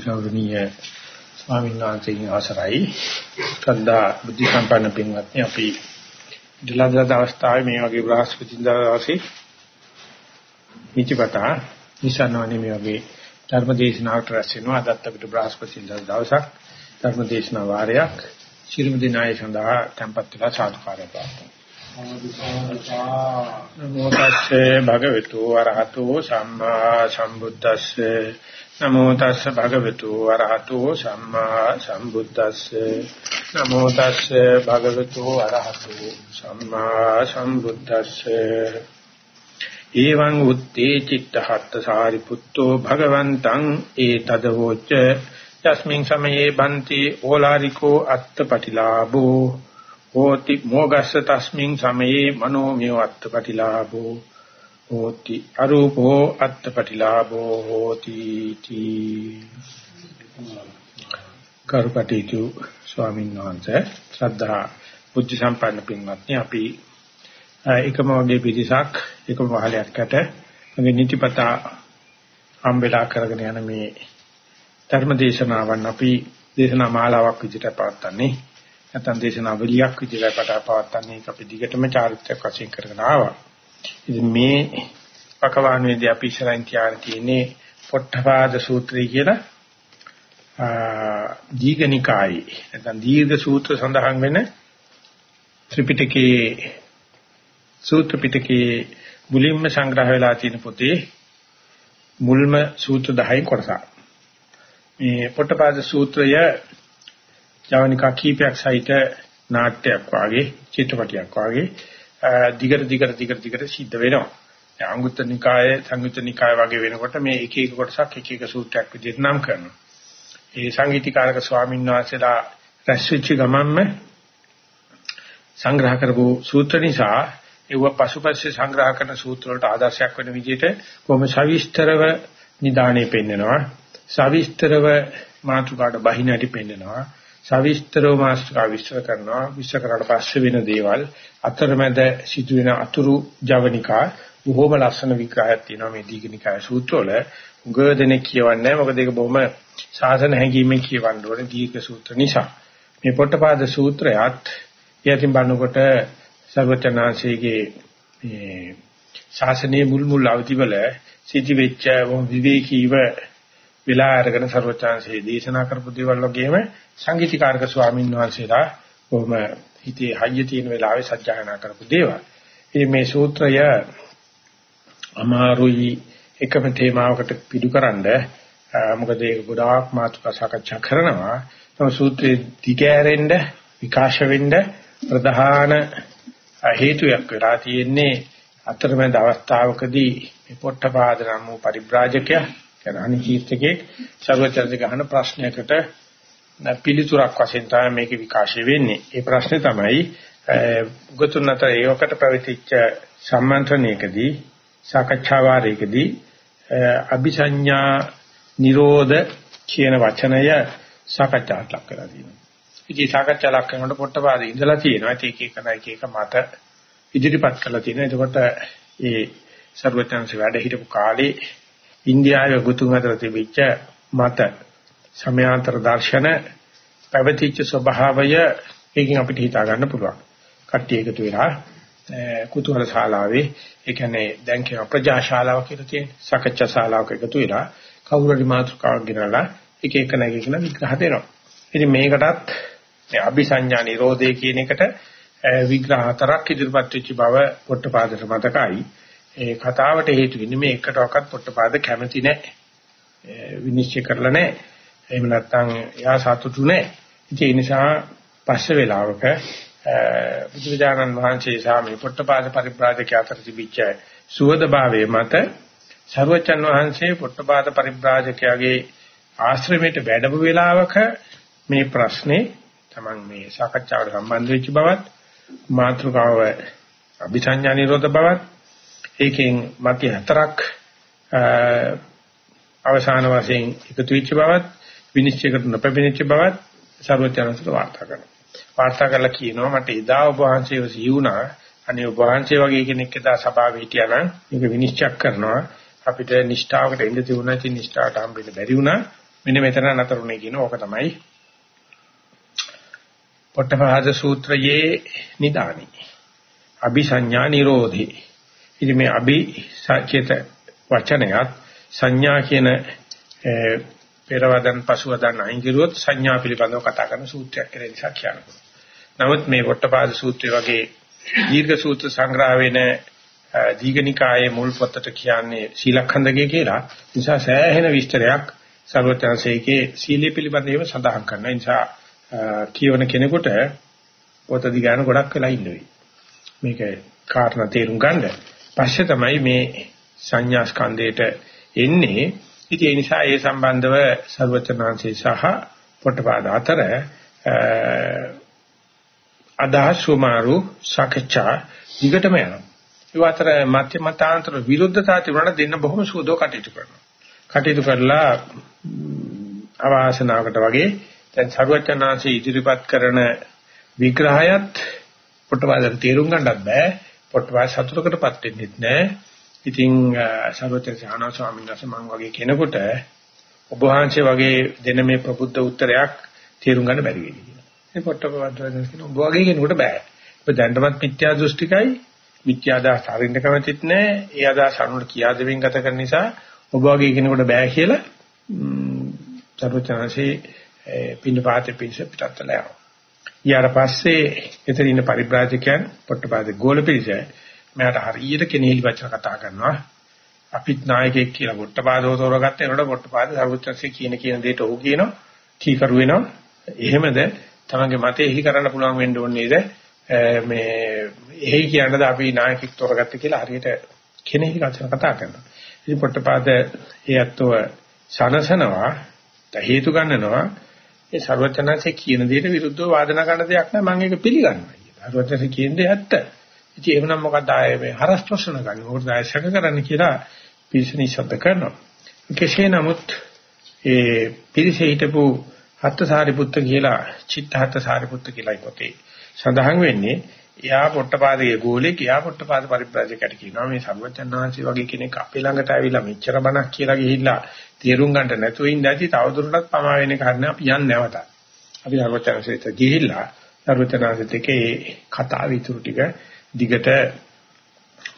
ගෞරවනීය ස්වාමීන් වහන්සේගේ අවසරයි. ශ්‍රද්ධා බුද්ධ සම්පන්න පින්වත්නි අපි දලදා අවස්ථාවේ මේ වගේ බ්‍රහස්පතින්දා දවසේ නිචපතා නිසනවනේ මේ වගේ ධර්මදේශනාවට රැස් වෙනවා. අදත් අපිට බ්‍රහස්පතින්දා දවසක් ධර්මදේශනා වාරයක් ශිරුම දිනාය සඳහා tempත් වෙලා සාදුකාරය පාත්තා. නමෝ තස්සේ භගවතු වරහතෝ සම්මා සම්බුද්දස්සේ නමෝ තස්සේ භගවතු වරහතෝ සම්මා සම්බුද්දස්සේ. නමෝ තස්සේ භගවතු වරහතෝ සම්මා සම්බුද්දස්සේ. එවං උත්තේ චිත්තහත් සාරිපුත්තෝ භගවන්තං ඒතදවෝච යස්මින් සමයේ බන්ති ඕලාරිකෝ අත්තපටිලාභෝ. හෝති මොගස්ස තස්මින් සමයේ මනෝමය අත්තපටිලාභෝ හෝති අරූපෝ අත්තපටිලාභෝ හෝති තී. කරුපටිතු ස්වාමීන් වහන්සේ ශ්‍රද්ධා බුද්ධ සම්පන්න පින්වත්නි අපි එකම වගේ පිරිසක් එකම වහලයක්කට මගේ නිතිපතා හම්බෙලා කරගෙන යන මේ ධර්ම දේශනාවන් අපි දේශනා මාලාවක් විදිහට පවත්වන්නේ. නැත්නම් දේශනාවලියක් විදිහට පවත්වන්නේ. ඒක අපි දිගටම චාරිත්‍රාක් වශයෙන් කරගෙන ආවා. ඉතින් මේ පකවානුවේදී අපි ඉස්සරහින් තියාගෙන තියෙන්නේ පොට්ටපාද සූත්‍රය කියලා දීඝනිකායි නැත්නම් දීර්ඝ සූත්‍ර සඳහන් වෙන ත්‍රිපිටකයේ සූත්‍ර පිටකයේ මුලින්ම සංග්‍රහ වෙලා තියෙන පොතේ මුල්ම සූත්‍ර 10 කොටසක්. මේ පොට්ටපාද සූත්‍රය ජවනිකා කීපයක් සහිත නාට්‍යයක් වාගේ චිත්‍රපටයක් වාගේ දිගට දිගට දිගට දිගට සිද්ධ වෙනවා. අංගුත්තර නිකායේ සංයුත්ත නිකාය වගේ වෙනකොට මේ එක එක කොටසක් එක එක සූත්‍රයක් විදිහට නම් කරනවා. ඒ සංගීතීකාරක ස්වාමීන් වහන්සේලා රැස්විච්ච ගමන්ම සංග්‍රහ කරපු සූත්‍ර නිසා ඒව පසුපස්සේ සංග්‍රහ කරන සූත්‍ර වලට ආදර්ශයක් වෙන විදිහට කොහොම සවිස්තරව නිදානේ පෙන්නනවා. සවිස්තරව මාතුකාට බහිණටි පෙන්නනවා. සවිස්තරව මාස්ටර් විස්තර කරනවා. විස්තර කරලා පස්සේ වෙන දේවල්. අතරමැද සිදුවෙන අතුරු ජවනිකා බොහොම ලස්සන විග්‍රහයක් තියෙනවා මේ දීඝනිකාය සූත්‍රවල. උගදෙනෙක් කියවන්නේ මොකද ඒක බොහොම සාසන හැඟීමෙන් කියවන්න ඕනේ දීඝ සූත්‍ර නිසා. මේ පොට්ටපාද සූත්‍රයත් යතිම් බණකොට සර්වචනාංශයේ මේ ශාසනයේ මුල් මුල් අවතිවල සිටි වෙච්ච විවේකීව වෙලා අරගෙන සර්වචනාංශයේ දේශනා කරපු දේවල් වගේම සංගීතීකාරක ස්වාමීන් වහන්සේලා කොහොම හිතේ හයිය තියෙන වෙලාවේ සත්‍යයනා කරපු දේවල්. ඉතින් මේ සූත්‍රය අමාරුයි එකම තේමාවකට පිටුකරනද මොකද ඒක ගොඩාක් මාතෘකා සාකච්ඡා කරනවා. තම සූත්‍රයේ දිගෑරෙන්න විකාශ වෙන්න ප්‍රධාන හේතුයක් වෙලා තියෙන්නේ අතරමැද අවස්ථාවකදී මේ පොට්ටපාද නම් වූ පරිබ්‍රාජකයා කියන අනිචීර්තකේ සර්වචර්ය ගහන ප්‍රශ්නයකට පිළිතුරක් වශයෙන් තමයි මේක විකාශය වෙන්නේ. ඒ ප්‍රශ්නේ තමයි උගතුන් අතර ඒවකට පැවතිච්ච සම්මන්ත්‍රණයකදී සාකච්ඡා වාරයකදී අபிසඤ්ඤා නිරෝධ කියන වචනය සාකච්ඡාට ලක් කරලා තියෙනවා. ඉතින් සාකච්ඡා ලක් කරනකොට පොට්ටපාද ඉඳලා තියෙනවා. ඒක එක එක එක එක මත ඉදිරිපත් කරලා තියෙනවා. එතකොට ඒ සර්වඥාන්සේ වැඩ හිටපු කාලේ ඉන්දියාවේ ගුතුන් අතර තිබිච්ච මත සමයාන්තර දර්ශන පැවතිච්ච ස්වභාවය ඒකෙන් අපිට හිතා ගන්න පුළුවන්. කට්ටිය එකතු වෙලා කුතුහල ශාලාවේ ඒ කියන්නේ දැන් කියන ප්‍රජා ශාලාව කියලා තියෙන සාකච්ඡා ශාලාවක එකතු වෙලා කවුරු හරි මාතෘකාවක් ගෙනලා එක එක නැගී කියන විග්‍රහ දෙනවා. ඉතින් මේකටත් මේ අபிසඤ්ඤා නිරෝධය කියන එකට විග්‍රහ හතරක් ඉදිරිපත් වෙච්ච බව පොට්ටපාදට මතකයි. ඒ කතාවට හේතු වෙන්නේ මේ එකටවත් පොට්ටපාද කැමති නැහැ. විනිශ්චය කරලා නැහැ. එහෙම නැත්නම් එයා සතුටු නැහැ. ඒ නිසා පස්සේ වෙලාවක බුදුරජාණන් වහන්සේ සාමි පොට්ටපාද පරිබ්‍රාජක අතර තිබිච්ච සුවදභාවයේ මත සර්වචන් වහන්සේ පොට්ටපාද පරිබ්‍රාජකයාගේ ආශ්‍රමයට වැඩම වේලාවක මේ ප්‍රශ්නේ Taman මේ සාකච්ඡාවට සම්බන්ධ වෙච්ච බවත් මාතෘකාව අභිසඤ්ඤා නිරෝධ බවත් ඒකෙන් මත හතරක් අවසාන වශයෙන් එකතු වෙච්ච බවත් විනිශ්චය කරන නොපැමිණිච්ච බවත් සර්වඥාන්සට වාර්තා කරනවා. වාර්තා කරලා කියනවා මට එදා ඔබ වහන්සේව සිහුණා. අනේ ඔබ වහන්සේ වගේ කෙනෙක් එදා සභාවේ හිටියා නම් මේක විනිශ්චය කරනවා. අපිට නිෂ්ඨාවකට එන්න තිබුණා ඉතින් නිෂ්ඨාවට හම්බෙන්න බැරි වුණා මෙන්න මෙතන නතරුනේ කියන ඕක තමයි පොට්ටපාද සූත්‍රයේ නිදානි අபிසඤ්ඤා නිරෝධි ඉතින් මේ අභි සචේත වචනයත් සංඥා කියන පෙරවදන් පසුවදන් අයින් කරුවොත් සංඥා පිළිබඳව කතා කරන සූත්‍රයක් කියලා නිසා කියනවා. නමුත් මේ වට්ටපාද සූත්‍රය වගේ දීර්ඝ සූත්‍ර සංග්‍රහ වෙන දීඝනිකායේ මුල් පොතට කියන්නේ සීලඛණ්ඩකය කියලා. නිසා සෑහෙන විස්තරයක් සර්වත්‍ංශයේ සීලය පිළිබඳව සඳහන් කරනවා. නිසා කියවන කෙනෙකුට පොත දිගාන ගොඩක් වෙලා ඉන්නවා. මේක කාරණා තේරුම් ගන්න. පස්සේ තමයි මේ සංඥා ස්කන්ධයට එන්නේ. ඉතින් ඒ නිසා ඒ සම්බන්ධව සර්වචනාංශේ සහ පොට්ටපාද අතර අදහස් සුමාරු සාකච්ඡා ඊකටම යනවා. ඒ අතර මධ්‍ය මතාන්තර විරුද්ධතා තිබුණා දෙන්න බොහොම සුවදව කටයුතු කරනවා. කටයුතු කරලා අවාසනාවකට වගේ දැන් සර්වචනාංශේ ඉදිරිපත් කරන විග්‍රහයත් පොට්ටපාදට තේරුම් ගන්නත් බෑ. පොට්ටපාද සතුටකටපත් වෙන්නෙත් නෑ. ඉතින් සර්වචන සානා ස්වාමීන් වහන්සේ මම වගේ කෙනෙකුට ඔබ වහන්සේ වගේ දෙන මේ ප්‍රබුද්ධ උත්තරයක් තේරුම් ගන්න බැරි වෙයි කියලා. මේ පොට්ටපවද්දෙන් කියන ඔබ වගේ කෙනෙකුට බෑ. ඔබ දැනටමත් මිත්‍යා දෘෂ්ටිකයි මිත්‍යා අදහස් හරින්න කැමතිත් නෑ. ඒ අදහස් අනුර කියා දෙමින් ගත කරන නිසා ඔබ වගේ කෙනෙකුට බෑ කියලා සර්වචනසේ පින්නපාතේ පිංස පිටත්තලා යනවා. ඊට පස්සේ එතන ඉන්න පරිබ්‍රාජකයන් පොට්ටපාදේ ගෝල පිළිසයි මට හරියට කෙනෙහිලි වචන කතා කරනවා. අපිත් නායකයෙක් කියලා පොට්ටපාදව තෝරගත්ත එනකොට පොට්ටපාද සර්වචන්සේ කියන කියන දෙයට ඔහු කියනවා කීකරු වෙනවා. එහෙමද තමන්ගේ මතය එහි කරන්න පුළුවන් වෙන්න ඕනේ නේද? මේ එහි කියනද අපි නායකයෙක් තෝරගත්ත කියලා හරියට කෙනෙහිලි වචන කතා කරනවා. ඉතින් පොට්ටපාද ඒ අත්ව සනසනවා හේතු ගන්නනවා ඒ සර්වචනanse කියන දෙයට විරුද්ධව වාදනා කරන දෙයක් නෑ මම ඒක පිළිගන්නවා කියලා. සර්වචනanse කියන දේ ඇත්ත. ඉතින් එහෙනම් මොකද ආයේ මේ හරස් ප්‍රශ්න ගන්න. මොකද ආයේ සැක කරන්න කියලා පිරිසනි ශබ්ද කරනවා. කෙසේ නමුත් ඒ පිරිසේ හිටපු හත් සාරිපුත්ත කියලා චිත්තහත් සාරිපුත්ත කියලා පොතේ සඳහන් වෙන්නේ එයා පොට්ටපාදයේ ගෝලෙක් එයා පොට්ටපාද පරිබ්‍රාජකයට කියනවා මේ සර්වචන්නාංශي වගේ කෙනෙක් අපේ ළඟට ඇවිල්ලා මෙච්චර බණක් කියලා ගිහිල්ලා තේරුම් ගන්නට නැතුව ඉඳදී තවදුරටත් පමා වෙන කාරණා අපි යන්නේ නැවත. අපි සර්වචන්නාංශයට ගිහිල්ලා සර්වචන්නාංශිත එකේ කතා විතුරු ටික දිගට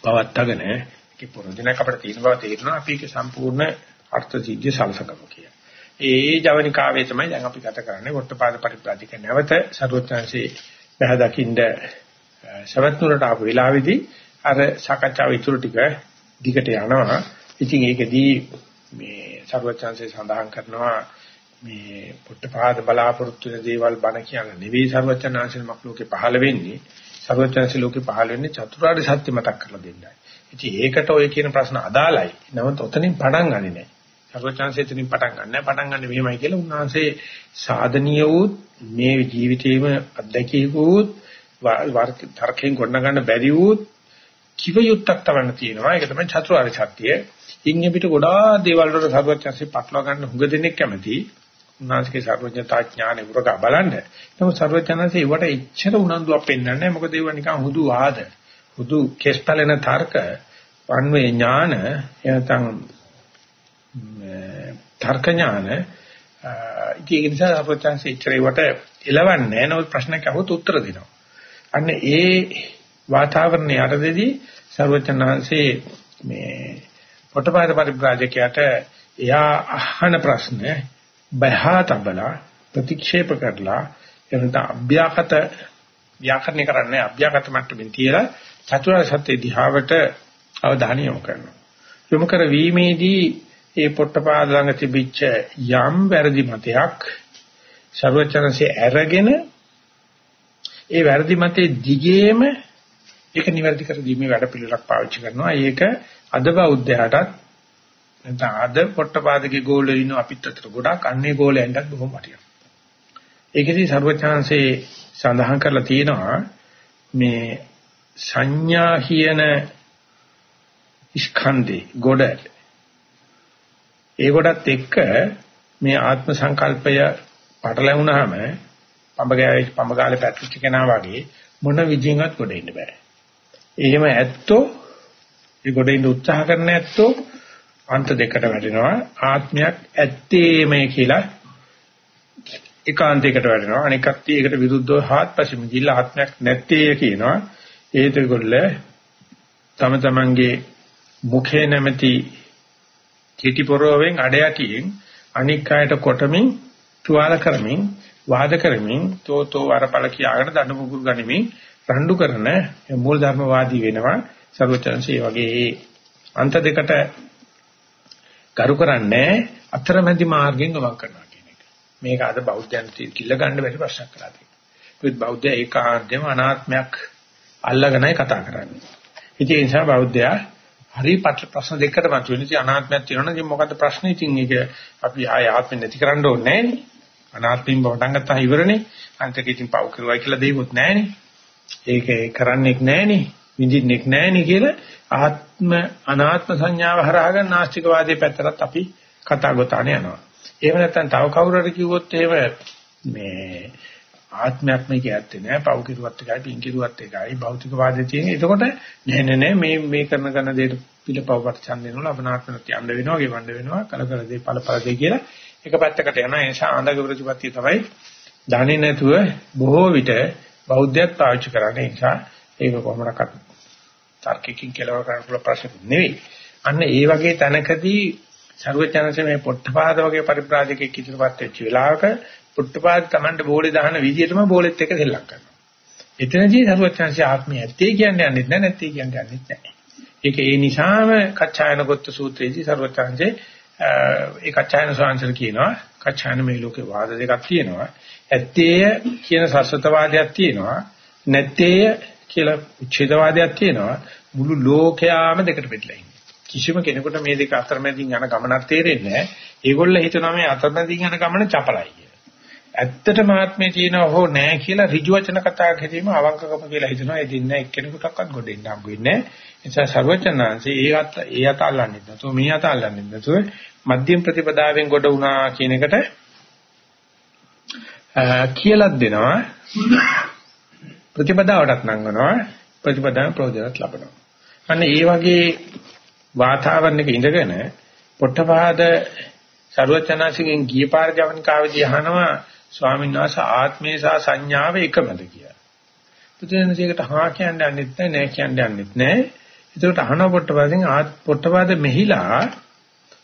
පවත්වාගෙන ඒකේ පොරොදිනක් අපිට තියෙන බව තේරෙනවා අපි ඒක සම්පූර්ණ අර්ථ සිද්ධිය සලසගමු කියලා. ඒ ජවනිකාවේ තමයි දැන් අපි ගත කරන්නේ වොට්ටපාද පරිප්‍රාජික නැවත සරුවත්‍යංශේ බහ දකින්න සවැත් නුරට ආපු වෙලාවේදී අර සාකච්ඡාව ඉතුරු ටික දිගට යනවා. ඉතින් ඒකෙදී මේ සරුවත්‍යංශේ සඳහන් කරනවා මේ පොට්ටපාද බලාපොරොත්තු වෙන දේවල් බණ කියන නෙවෙයි සරුවත්‍යංශේ මක්ලෝකේ පහළ වෙන්නේ සර්වඥාන්සේ ලෝකේ පහළ වෙන්නේ චතුරාර්ය සත්‍ය මතක් කරලා දෙන්නයි. ඉතින් ඒකට ඔය කියන ප්‍රශ්න අදාළයි. නමුත් ඔතනින් පටන් ගන්නෙ නෑ. සර්වඥාන්සේ එතනින් පටන් ගන්න නෑ. පටන් ගන්න මෙහෙමයි කියලා උන්වහන්සේ සාධනීය වූ මේ ජීවිතේම අත්දැකීවුත් තර්කයෙන් ගොඩනගන්න බැරි වූ කිව යුත්තක් තවන්න තියෙනවා. ඒක තමයි චතුරාර්ය සත්‍යය. ඉන්නේ පිට ගොඩාක් දේවල් වල සර්වඥාන්සේ පටලවා ගන්න හුඟ දෙනෙක් කැමතියි. උන්වහන්සේගේ සර්වඥතා ඥානෙ උරගා බලන්න. නමුත් සර්වඥාන්සේ ඒවට එච්චර උනන්දුවක් පෙන්වන්නේ නැහැ. මොකද ඒවා නිකන් හුදු ආද. හුදු කෙස්පලෙන තර්ක, වන්වේ ඥාන, එනතන් තර්ක ඥාන. ඒක නිසා සර්වඥාන්සේ එච්චර ඒවට එලවන්නේ නැහැ. නමුත් ප්‍රශ්නයක් අහුවොත් උත්තර දෙනවා. අන්න ඒ වාතාවරණය යටතේදී සර්වඥාන්සේ මේ පොටපාද පරිබ්‍රාජකයාට එයා අහන ප්‍රශ්න බහා තබලා ප්‍රතික්ෂේප කරලා එනත අභ්‍යාකත ව්‍යාකරණය කරන්නේ අභ්‍යාකත මට්ටමින් තියලා චතුරාර්ය සත්‍ය දිහාවට අවධානය යොමු කරනවා. යොමු කර වීමේදී ඒ පොට්ටපාද ළඟ තිබිච්ච යම් වැරදි මතයක් ਸਰවචනසේ අරගෙන ඒ වැරදි මතේ දිගේම ඒක නිවැරදි කර දීමේ වැඩ පිළිවෙලක් පාවිච්චි කරනවා. ඒක අද බෞද්ධයාටත් නැත්නම් අද පොට්ටපාදගේ ගෝලෙ ඉන්න අපිත් අතර ගොඩක් අන්නේ ගෝලෙන්ටත් බොහොම වටිනවා. ඒකෙදි ਸਰවචාන්සේ සඳහන් කරලා තියෙනවා මේ සංඥා කියන ස්කන්ධේ ගොඩ ඒ ගොඩත් එක්ක මේ ආත්ම සංකල්පය පටලැවුනහම පඹගාවේ පඹගාලේ පැටලිච්ච කෙනා වගේ මොන විදිහින්වත් ගොඩ ඉන්න බෑ. එහෙම ඇත්තෝ ඒ ගොඩ ඉන්න උත්සාහ කරන ඇත්තෝ අන්ත දෙකට වැටෙනවා ආත්මයක් ඇත්තේමයි කියලා ඒකාන්තයකට වැටෙනවා අනික කට්ටිය ඒකට විරුද්ධව හාත්පසින් ගිහිල්ලා ආත්මයක් නැත්තේ කියනවා. ඒතකොල්ල තම තමන්ගේ මුඛේ නැමැති කීටි පොරවෙන් අඩයටියෙන් අනික් අයට කොටමින් තුවාල කරමින් වාද කරමින් තෝතෝ වරපල කියාගෙන දඬු මුගුරු ගනිමින් රණ්ඩු කරන මූල ධර්මවාදී වෙනවා සර්වචන්සේ වගේ අන්ත දෙකට කරු කරන්නේ අතරමැදි මාර්ගයෙන් ගමන් කරනවා කියන එක. මේක අද බෞද්ධයන් කිල්ල ගන්න බැරි ප්‍රශ්නයක් කරලා තියෙනවා. ඒත් බෞද්ධය ඒකාන්තයෙන්ම අනාත්මයක් අල්ලගෙනයි කතා කරන්නේ. ඉතින් ඒ නිසා බෞද්ධයා හරි ප්‍රශ්න දෙකකට මතුවෙන ඉතින් අනාත්මයක් තියෙනවනේ ඉතින් මොකද්ද ප්‍රශ්නේ ඉතින් ඒක අපි ආය ආත්මෙ නැති කරන්න ඕනේ නෑනේ. අනාත්මින් බවටන් ගත්තා ඉවරනේ. අන්තික ඉතින් පව් කරුවයි කියලා දෙයක්වත් නෑනේ. ඒක කරන්නේක් නෑනේ. විඳින්නෙක් නෑනේ කියලා ආත්ම අනාත්ම සංඥාව හරහාගෙන නාස්තිකවාදයේ පැත්තට අපි කතා ගොතාන යනවා. එහෙම නැත්නම් තව කවුරු හරි කිව්වොත් එහෙම මේ ආත්මයක් මේක ඇත්තේ නෑ පව් කිරුවත් එකයි පින් කිරුවත් එකයි භෞතික වාදයේ තියෙන. එතකොට නෑ නෑ නෑ මේ මේ කරන කරන දෙයට පිළපවකට ඡන්ද වෙනවා අපනාත්මනත් යන්න වෙනවා ගෙවන්න වෙනවා කල කල දේ ඵල ඵල දේ කියලා එක පැත්තකට යනවා. ඒ නිසා ආන්දක ප්‍රතිපත්තිය තමයි දන්නේ නැතුව බොහෝ විට බෞද්ධයත් පාවිච්චි කරන්නේ. ඒ නිසා ඒක කොහොමඩක්වත් තර්කිකින් කෙලවර කරන්න පුළුවන් ප්‍රශ්නයක් නෙවෙයි. අන්න ඒ වගේ තැනකදී සර්වඥාන්සේ මේ පොට්ටපාද වගේ පරිබ්‍රාජකෙක් ඉදිරියපත් වෙච්ච වෙලාවක පොට්ටපාද Tamanට බෝලේ දාන විදියටම බෝලෙත් එක දෙල්ලක් කරනවා. එතනදී සර්වඥාන්සේ ආත්මය ඇත්තේ කියන්නේ නැත්නම් නැත්තේ කියන්නේ නැහැ. ඒක ඒ නිසාම කච්චායනගත සූත්‍රයේදී සර්වඥාන්සේ ඒ කච්චායන සෝංශර කියනවා කච්චායන මේ ලෝකේ වාද දෙකක් තියෙනවා. ඇත්තේය කියන සස්වතවාදයක් තියෙනවා. නැත්තේය කියලා උච්ඡේදවාදයක් තියෙනවා. මුළු ලෝකයාම දෙකට බෙදලා ඉන්නේ. කිසිම කෙනෙකුට මේ දෙක අතරමැදින් යන ගමනක් තේරෙන්නේ නැහැ. ඒගොල්ලෝ හිතනවා මේ අතරමැදින් යන ගමන චපලයි කියලා. ඇත්තටම ආත්මේ තියෙනව හෝ නැහැ කියලා ඍජු වචන කතා කිරීම අවංකකම කියලා හිතනවා. ඒ දින්න එක්කෙනෙකුටවත් ගොඩෙන්න හම්බ වෙන්නේ නැහැ. ඒ නිසා සර්වචනාංශේ ඒ අත ඒ අත අල්ලන්නේ නැතුව මේ අත අල්ලන්නේ නැතුව මධ්‍යම ප්‍රතිපදාවෙන් ගොඩ වුණා කියන එකට කියලා දෙනවා. ප්‍රතිපදාවටත් නංගනවා ප්‍රතිපදාව ප්‍රයෝජනත් ලබනවා. අන්න ඒ වගේ වාතාවරණයක ඉඳගෙන පොට්ටපාද ਸਰවචනාසිකෙන් ගිය පාර ජවනිකාවේදී අහනවා ස්වාමීන් වහන්සේ ආත්මේ සහ සංඥාව එකමද කියලා. පුදුනසේකට හා කියන්නේ යන්නෙත් නැහැ නෑ කියන්නේ යන්නෙත් නැහැ. ඒකට අහන පොට්ටපාදෙන් ආත් පොට්ටපාද මෙහිලා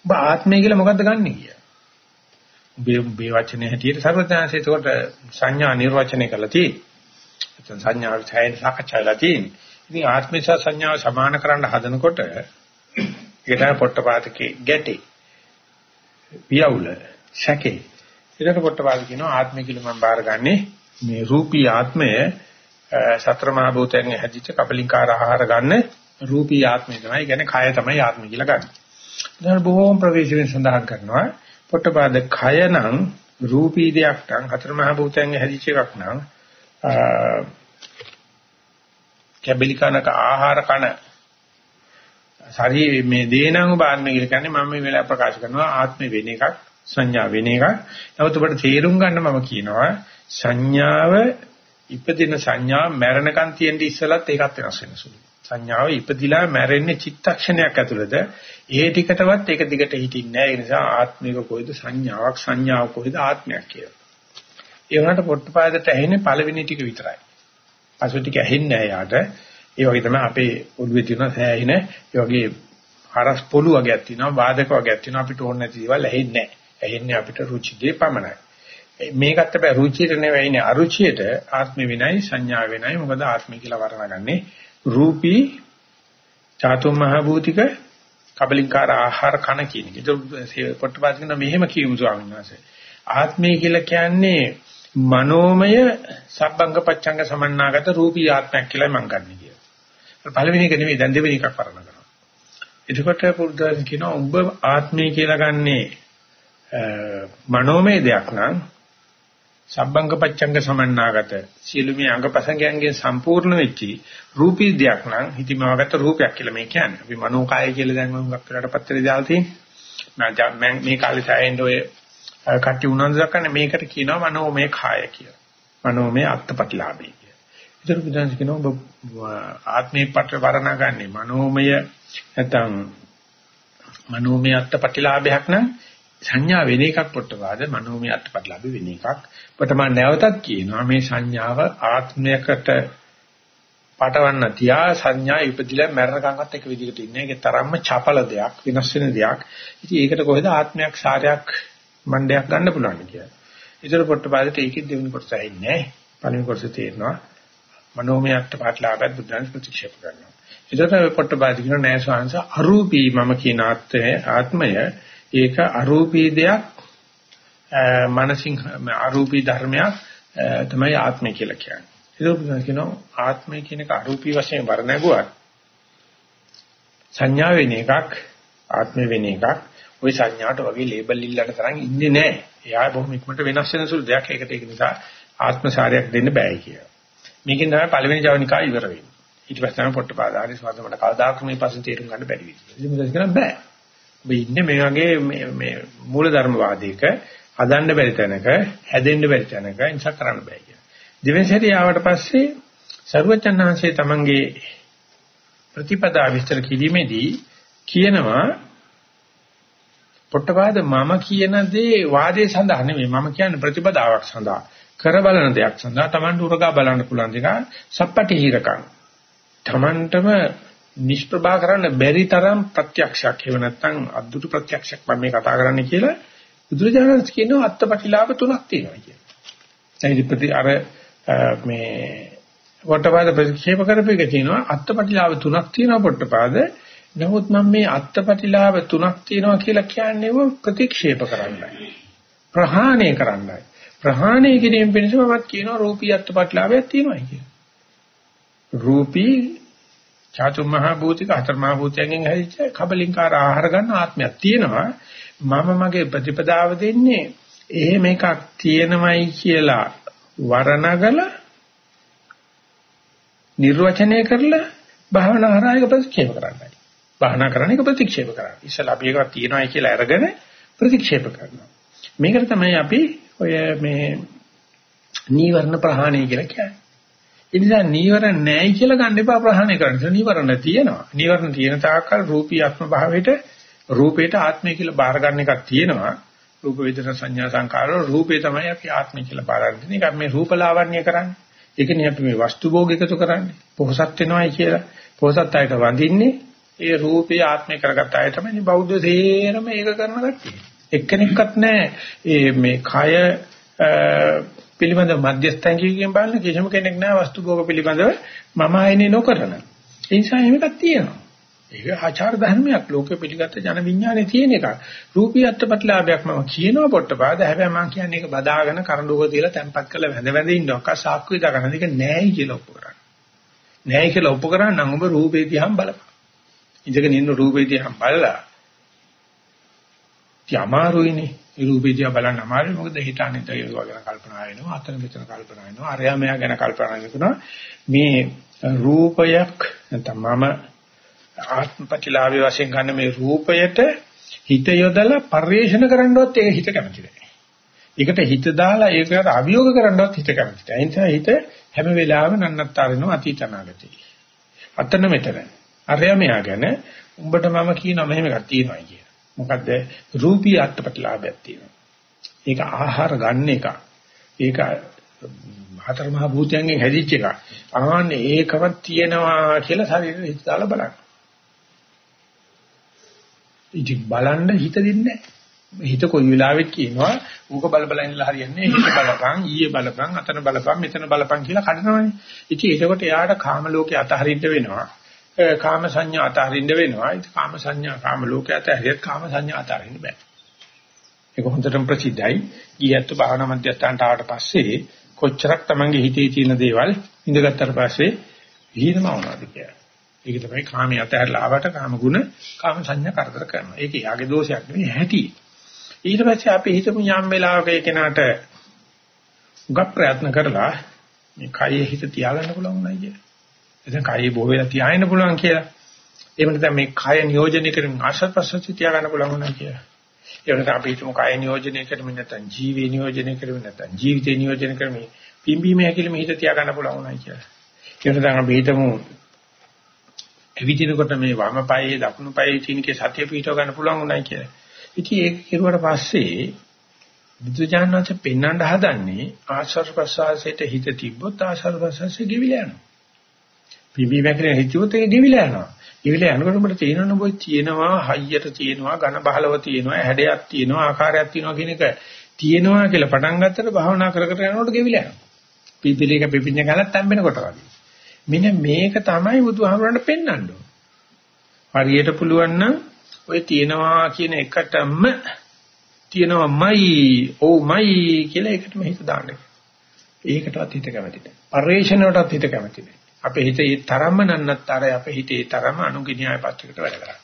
ඔබ ආත්මය කියලා මොකද්ද ගන්නෙ කියලා. ඔබේ මේ වචනේ හැටියට ਸਰවඥාන්සේ ඒකට සංඥා නිර්වචනය කළා තියෙන්නේ. එතන සංඥාව ඡායන සාකච්ඡාලා තියෙන්නේ. ඉතින් ආත්මය සහ සංඥාව සමාන කරන්න හදනකොට ඒක තමයි පොට්ටපාදකේ ගැටේ. පියවුල සැකේ. ඒකට පොට්ටපාද කියනවා ආත්මය කියලා මම බාරගන්නේ මේ රූපී ආත්මය සතර මහා භූතයන් හැදිච්ච කපලින්කාර ආහාර ගන්න රූපී ආත්මය තමයි. කියන්නේ කය තමයි ආත්මය කියලා ගන්න. දැන් බොහෝම ප්‍රවේශයෙන් සඳහන් කරනවා පොට්ටපාද කය නම් රූපී දෙයක් නම් හතර මහා භූතයන් හැදිච්ච එකක් නම් කැබලිකනක ආහාර කන ශරීර මේ දේනං බාන්නේ කියලා කියන්නේ මම මේ වෙලාව ප්‍රකාශ කරනවා ආත්මෙ වෙන එකක් සංඥා වෙන එකක්. නමුත් ඔබට තේරුම් ගන්න මම කියනවා සංඥාව ඉපදින සංඥා මරණකම් තියෙන ඉස්සලත් ඒකත් වෙනස් වෙන සුළු. සංඥාව ඉපදිලා මැරෙන්නේ චිත්තක්ෂණයක් ඇතුළත. ඒ ටිකටවත් ඒක දිගට හිටින්නේ නැහැ. ඒ නිසා ආත්මික කොයිද සංඥාවක් සංඥාව කොයිද ආත්මයක් කියලා. ඒ වුණාට පොට්ටපාදට ඇහෙන්නේ පළවෙනි ටික විතරයි. පසු ටික ඇහෙන්නේ නැහැ යාට. ඒ වගේ තමයි අපේ ඔළුවේ තියෙන සෑහින ඒ වගේ හරස් පොළු වගේක් තියෙනවා වාදක වගේක් තියෙනවා අපිට ඕන නැති දේවල් ඇහෙන්නේ නැහැ. ඇහෙන්නේ අපිට රුචි දේ පමණයි. මේකත් අපේ රුචියට නෙවෙයිනේ අරුචියට ආත්ම විනයි සංඥා විනයි මොකද ආත්මය කියලා වර්ණගන්නේ රූපී චාතුම් මහ භූතික කබලින්කාර ආහාර කන කියන එක. ඒක පොට්ටපාදින මෙහෙම කියමු ස්වාමීන් වහන්සේ. ආත්මය කියලා කියන්නේ මනෝමය සබ්බංග පච්ඡංග සමන්නාගත රූපී ආත්මයක් කියලා මම ගන්න කියලා. පළවෙනි එක නෙවෙයි දැන් දෙවෙනි එකක් වර්ණන කරනවා. එතකොට පුරුද්දන් කියනවා උඹ ආත්මය කියලා ගන්නේ මනෝමය දෙයක් නම් සබ්බංග පච්ඡංග සමන්නාගත සියලුමේ අංගපසංගයන්ගෙන් සම්පූර්ණ වෙච්චි රූපී දෙයක් නම් හිතීමවගත රූපයක් කියලා මේ කියන්නේ. අපි මනෝකාය කියලා දැන් මම හුඟක් වෙලාට පත්‍රේ දාලා තියෙන්නේ. මම මේ කාලේ සෑහෙන්න ඔය කට්ටි උනන්දු දක්වන්නේ මේකට කියනවා මනෝමය කාය කියලා. මනෝමය අත්පටිලාභය කියලා. ඒතර බුදුන්ස කියනවා ඔබ ආත්මේ පට වරණා ගන්නේ මනෝමය නැත්නම් මනෝමය අත්පටිලාභයක් නම් සංඥා වෙන එකක් පොට්ටපාද මනෝමය අත්පටිලාභ වෙන එකක්. පොටම නැවතත් කියනවා මේ සංඥාව ආත්මයකට පටවන්න තියා සංඥා ඉපදිලා මරණකම්වත් එක විදිහට ඉන්නේ. ඒක තරම්ම චපල දෙයක්, විනාශ වෙන දෙයක්. ඉතින් ඒකට කොහෙද ආත්මයක් සාරයක් මණ්ඩයක් ගන්න පුළුවන් කියලා. ඒතර පොට්ටපාදට ඒකෙත් දෙවෙනි කොටස ඇහින්නේ නැහැ. පළවෙනි කොටස තේරෙනවා. මනෝමය අත්පටිලාභත් බුද්ධාංශ ප්‍රතික්ෂේප කරනවා. ඒතර පොට්ටපාද කියන නෑ ස්වාංශ අරූපී මම කියන ආත්මය ඒක අරූපී දෙයක් මානසික අරූපී ධර්මයක් තමයි ආත්මය කියලා කියන්නේ. ඒක කියනවා ආත්මය කියන එක අරූපී වශයෙන් වර්ණගුවක්. සංඥා වෙන එකක් ආත්මය වෙන එකක් ওই සංඥාට වගේ ලේබල් ඉල්ලන්න තරම් ඉන්නේ නැහැ. එයා බොහොම ඉක්මනට වෙනස් වෙන සුළු දෙයක්. ඒකට ඒක නිසා ආත්මසාරයක් දෙන්න බෑ කියලා. මේකෙන් තමයි පළවෙනි ජවනිකා ඉවර වෙන්නේ. ඊට පස්සේ තමයි පොට්ටපාදාරි ස්වාමීන් වහන්සේ කවදාක මේ පස්සෙන් තේරුම් ගන්න බැරි වෙයි. ඉතින් මොකද කරන්න බෑ. ඔබ ඉන්නේ මේ වගේ මේ මේ මූලධර්මවාදයක හදන්න බැරි තැනක, හැදෙන්න බැරි තැනක ඉන්සක් කරන්න බෑ කියලා. දිවෙන්සරි ආවට පස්සේ සර්වචන්නාංශයේ තමන්ගේ ප්‍රතිපදා විස්තර කිරීමේදී කියනවා පොට්ටපාද මම කියන දේ වාදයේ සඳහා නෙමෙයි මම කියන්නේ ප්‍රතිපදාවක් සඳහා කර බලන දෙයක් සඳහා Tamanට උරගා බලන්න පුළුවන් දෙක සප්පටි හිරකම් Tamanටම නිෂ්ප්‍රභා කරන්න බැරි තරම් ප්‍රත්‍යක්ෂයක් හේව නැත්නම් අද්දුට ප්‍රත්‍යක්ෂයක් මම මේ කතා කරන්නේ කියලා බුදුරජාණන් කියනවා අත්පටිලාභ තුනක් තියෙනවා කියලා. ඒ ප්‍රති අර මේ වටපාද ප්‍රතික්ෂේප කරපෙක තියෙනවා අත්පටිලාභ තුනක් තියෙනවා පොට්ටපාද. නමුත් මම මේ අත්පටිලාභ තුනක් තියෙනවා කියලා කියන්නේ ප්‍රතික්ෂේප කරන්නයි. ප්‍රහාණය කරන්නයි. ප්‍රහාණය කිරීම පිණිස මමත් කියනවා රූපී අත්පටිලාභයක් තියෙනවා කියලා. රූපී චාතු මහා භූතික හතර මහා භූතයන්ගෙන් හැදිච්ච කබලින්කාර ආහාර ගන්න ආත්මයක් තියෙනවා. මම මගේ ප්‍රතිපදාව දෙන්නේ එහෙම එකක් තියෙනමයි කියලා වරණගල නිර්වචනය කරලා භාවනා හරහා ප්‍රතික්ෂේප කරන්නයි. භාවනා කරන එක ප්‍රතික්ෂේප කරන්නේ. ඉස්සලා අපි එකක් තියෙනවායි කියලා අරගෙන ප්‍රතික්ෂේප කරනවා. මේකට තමයි අපි ඔය මේ නීවරණ ප්‍රහාණය කියලා කියන්නේ. ඒ නිසා නීවරණ නැහැ කියලා ගන්න එපා ප්‍රහාණය කරන්න. නීවරණ තියෙනවා. නීවරණ තියෙන තාක්කල් රූපී ආත්ම භාවයට රූපේට ආත්මය කියලා බාර ගන්න එකක් තියෙනවා. රූප වේදනා සංඥා සංකාර රූපේ තමයි අපි ආත්මය කියලා බාර ගන්න. ඒක මේ රූපලාවන්‍ය කරන්නේ. ඒකනේ අපි මේ වස්තු භෝග එකතු කරන්නේ. පොහසත් වෙනවයි කියලා. පොහසත් අයට වඳින්නේ ඒ රූපේ ආත්මය කරගත්ත අය තමයි බෞද්ධ සේරම ඒක කරන කට්ටිය. එක්කෙනෙක්වත් නැහැ මේ කය පිළිබඳ මධ්‍යස්ථාංගිකයෙන් බලන කිසිම කෙනෙක් නැහැ වස්තු භෝග පිළිබඳව මම ආයනේ නොකරන. ඒ නිසා එහෙම එකක් තියෙනවා. ඒක ආචාර ධර්මයක් ලෝකෙ පිළිගත්ත ජන විඥානේ තියෙන එකක්. රූපී අත්පත්ලාභයක් මම කියනවා පොට්ටපාද. හැබැයි මම කියන්නේ ඒක බදාගෙන කරඬුවක තියලා තැම්පත් කරලා වැඳ වැඳ ඉන්නවක් සාක්කුව දාගන්න දෙක නෑයි කියලා ඔප්පු කරන්නේ. නෑයි කියලා ඔප්පු කරා නම් ඔබ රූපේ දිහාම බලපන්. ඉඳගෙන ඉන්න රූපේ දිහාම බලලා ඉතින් අමාරුයිනේ. ඒ රූපේ දිහා බලන්න අමාරුයි. මොකද හිතන්නේ තේරුව ගැන කල්පනා වෙනවා. අතන මෙතන කල්පනා වෙනවා. අරයා මෙයා ගැන කල්පනා කරනවා. මේ රූපයක් නැත්නම් මම ආත්මපතිලාභය වශයෙන් ගන්න මේ රූපයට හිත යොදලා පරිේශන කරන්නවත් ඒක හිත කැමති නැහැ. ඒකට හිත දාලා ඒකට අභියෝග කරන්නවත් හිත කැමති නැහැ. ඒ නිසා හිත හැම වෙලාවෙම නන්නත්තරිනවා අතීත අනාගතේ. අතන මෙතන. අරයා මෙයා ගැන උඹට මම කියනවා මෙහෙම එකක් තියෙනවා කියලා. මොකද රූපී අත්පත්ලාභයක් තියෙනවා. ඒක ආහාර ගන්න එක. ඒක හතර මහා භූතයන්ගෙන් හැදිච්ච එක. ආන්නේ ඒකවත් තියෙනවා කියලා ශරීරෙ හිත දාලා බලන්න. ඉතින් බලන්න හිත දෙන්නේ හිත කොයි වෙලාවෙත් කියනවා ඌක බල බල ඉන්නලා හරියන්නේ හිත බලපං ඊයේ බලපං අතන බලපං මෙතන බලපං කියලා කඩනවනේ. ඉතින් ඒකකොට එයාට කාම ලෝකේ අතහරින්න වෙනවා. කාම සංඥා අතහරින්න වෙනවා. ඒ කාම සංඥා කාම ලෝකයට ඇරියත් කාම සංඥා අතහරින්න බෑ. ඒක හොඳටම ප්‍රසිද්ධයි. ගියත් භාවනා මධ්‍යස්ථානට ආවට පස්සේ කොච්චරක් Tamange හිතේ තියෙන දේවල් ඉඳගත්තට පස්සේ විහිදමවනවාද කියලා. ඒක තමයි කාමයේ අතහැරලා ආවට කාම ගුණ කාම සංඥා කරදර කරනවා. ඒක යාගේ දෝෂයක් නෙවෙයි ඇති. ඊට පස්සේ අපි හිතමු යම් වෙලාවක ඒ කෙනාට උගක් ප්‍රයත්න කරලා මේ කයේ හිත තියාගන්න පුළුවන් නයි කියලා. එතන කයේ බොහෝ වෙලා තියාගෙන පුළුවන් කියලා. එහෙම නැත්නම් මේ කය නියෝජනය කරමින් ආශ්‍රත් ප්‍රසති තියාගන්න පුළුවන් වුණා කියලා. ඒ වෙනත අපි හිතමු කය නියෝජනය කරමින් නැත්නම් ජීවේ නියෝජනය කරමින් නැත්නම් ජීවිතේ නියෝජනය කරමින් පිම්බීම හැකිලිම හිත තියාගන්න පුළුවන් වුණා කියලා. ඒ වෙනත අපි හිතමු එවිදිනකොට මේ වම පායේ දකුණු පායේ චිනිකේ සතිය පිටව ගන්න පුළුවන් උනායි කියලා. ඉතින් ඒක කෙරුවට පස්සේ බුදුජානනාංශ පෙන්වන්න හදන්නේ ආශ්වාස ප්‍රශ්වාසයට හිත තිබ්බොත් ආශ්වාස ප්‍රශ්වාසය ගෙවිලා යනවා. පිබි වැකලේ හිතුවොත් ඒක ගෙවිලා යනවා. ගෙවිලා යනකොට අපිට තේරෙනවා බොයි තියෙනවා හයියට තියෙනවා ඝන බහලව තියෙනවා හැඩයක් තියෙනවා ආකාරයක් තියෙනවා කියන එක තියෙනවා කියලා පටන් ගත්තට භාවනා කර කර යනකොට ගෙවිලා යනවා. පිපිලික පිපිඤ්ඤ ගලත් තැම්බෙනකොට වගේ. මෙන්න මේක තමයි බුදුහාමරණ පෙන්වන්න ඕන. හරියට පුළුවන් නම් ඔය තියෙනවා කියන එකටම තියෙනවමයි ඕමයි කියලා එකටම හිත දාන්න. ඒකටවත් හිත කැමති නැහැ. පරිේශනයටවත් හිත කැමති නැහැ. අපේ හිතේ තරම්ම නන්නත්තරයි අපේ හිතේ තරම අනුගිනියයි පත්‍රයකට වැඩ කරන්නේ.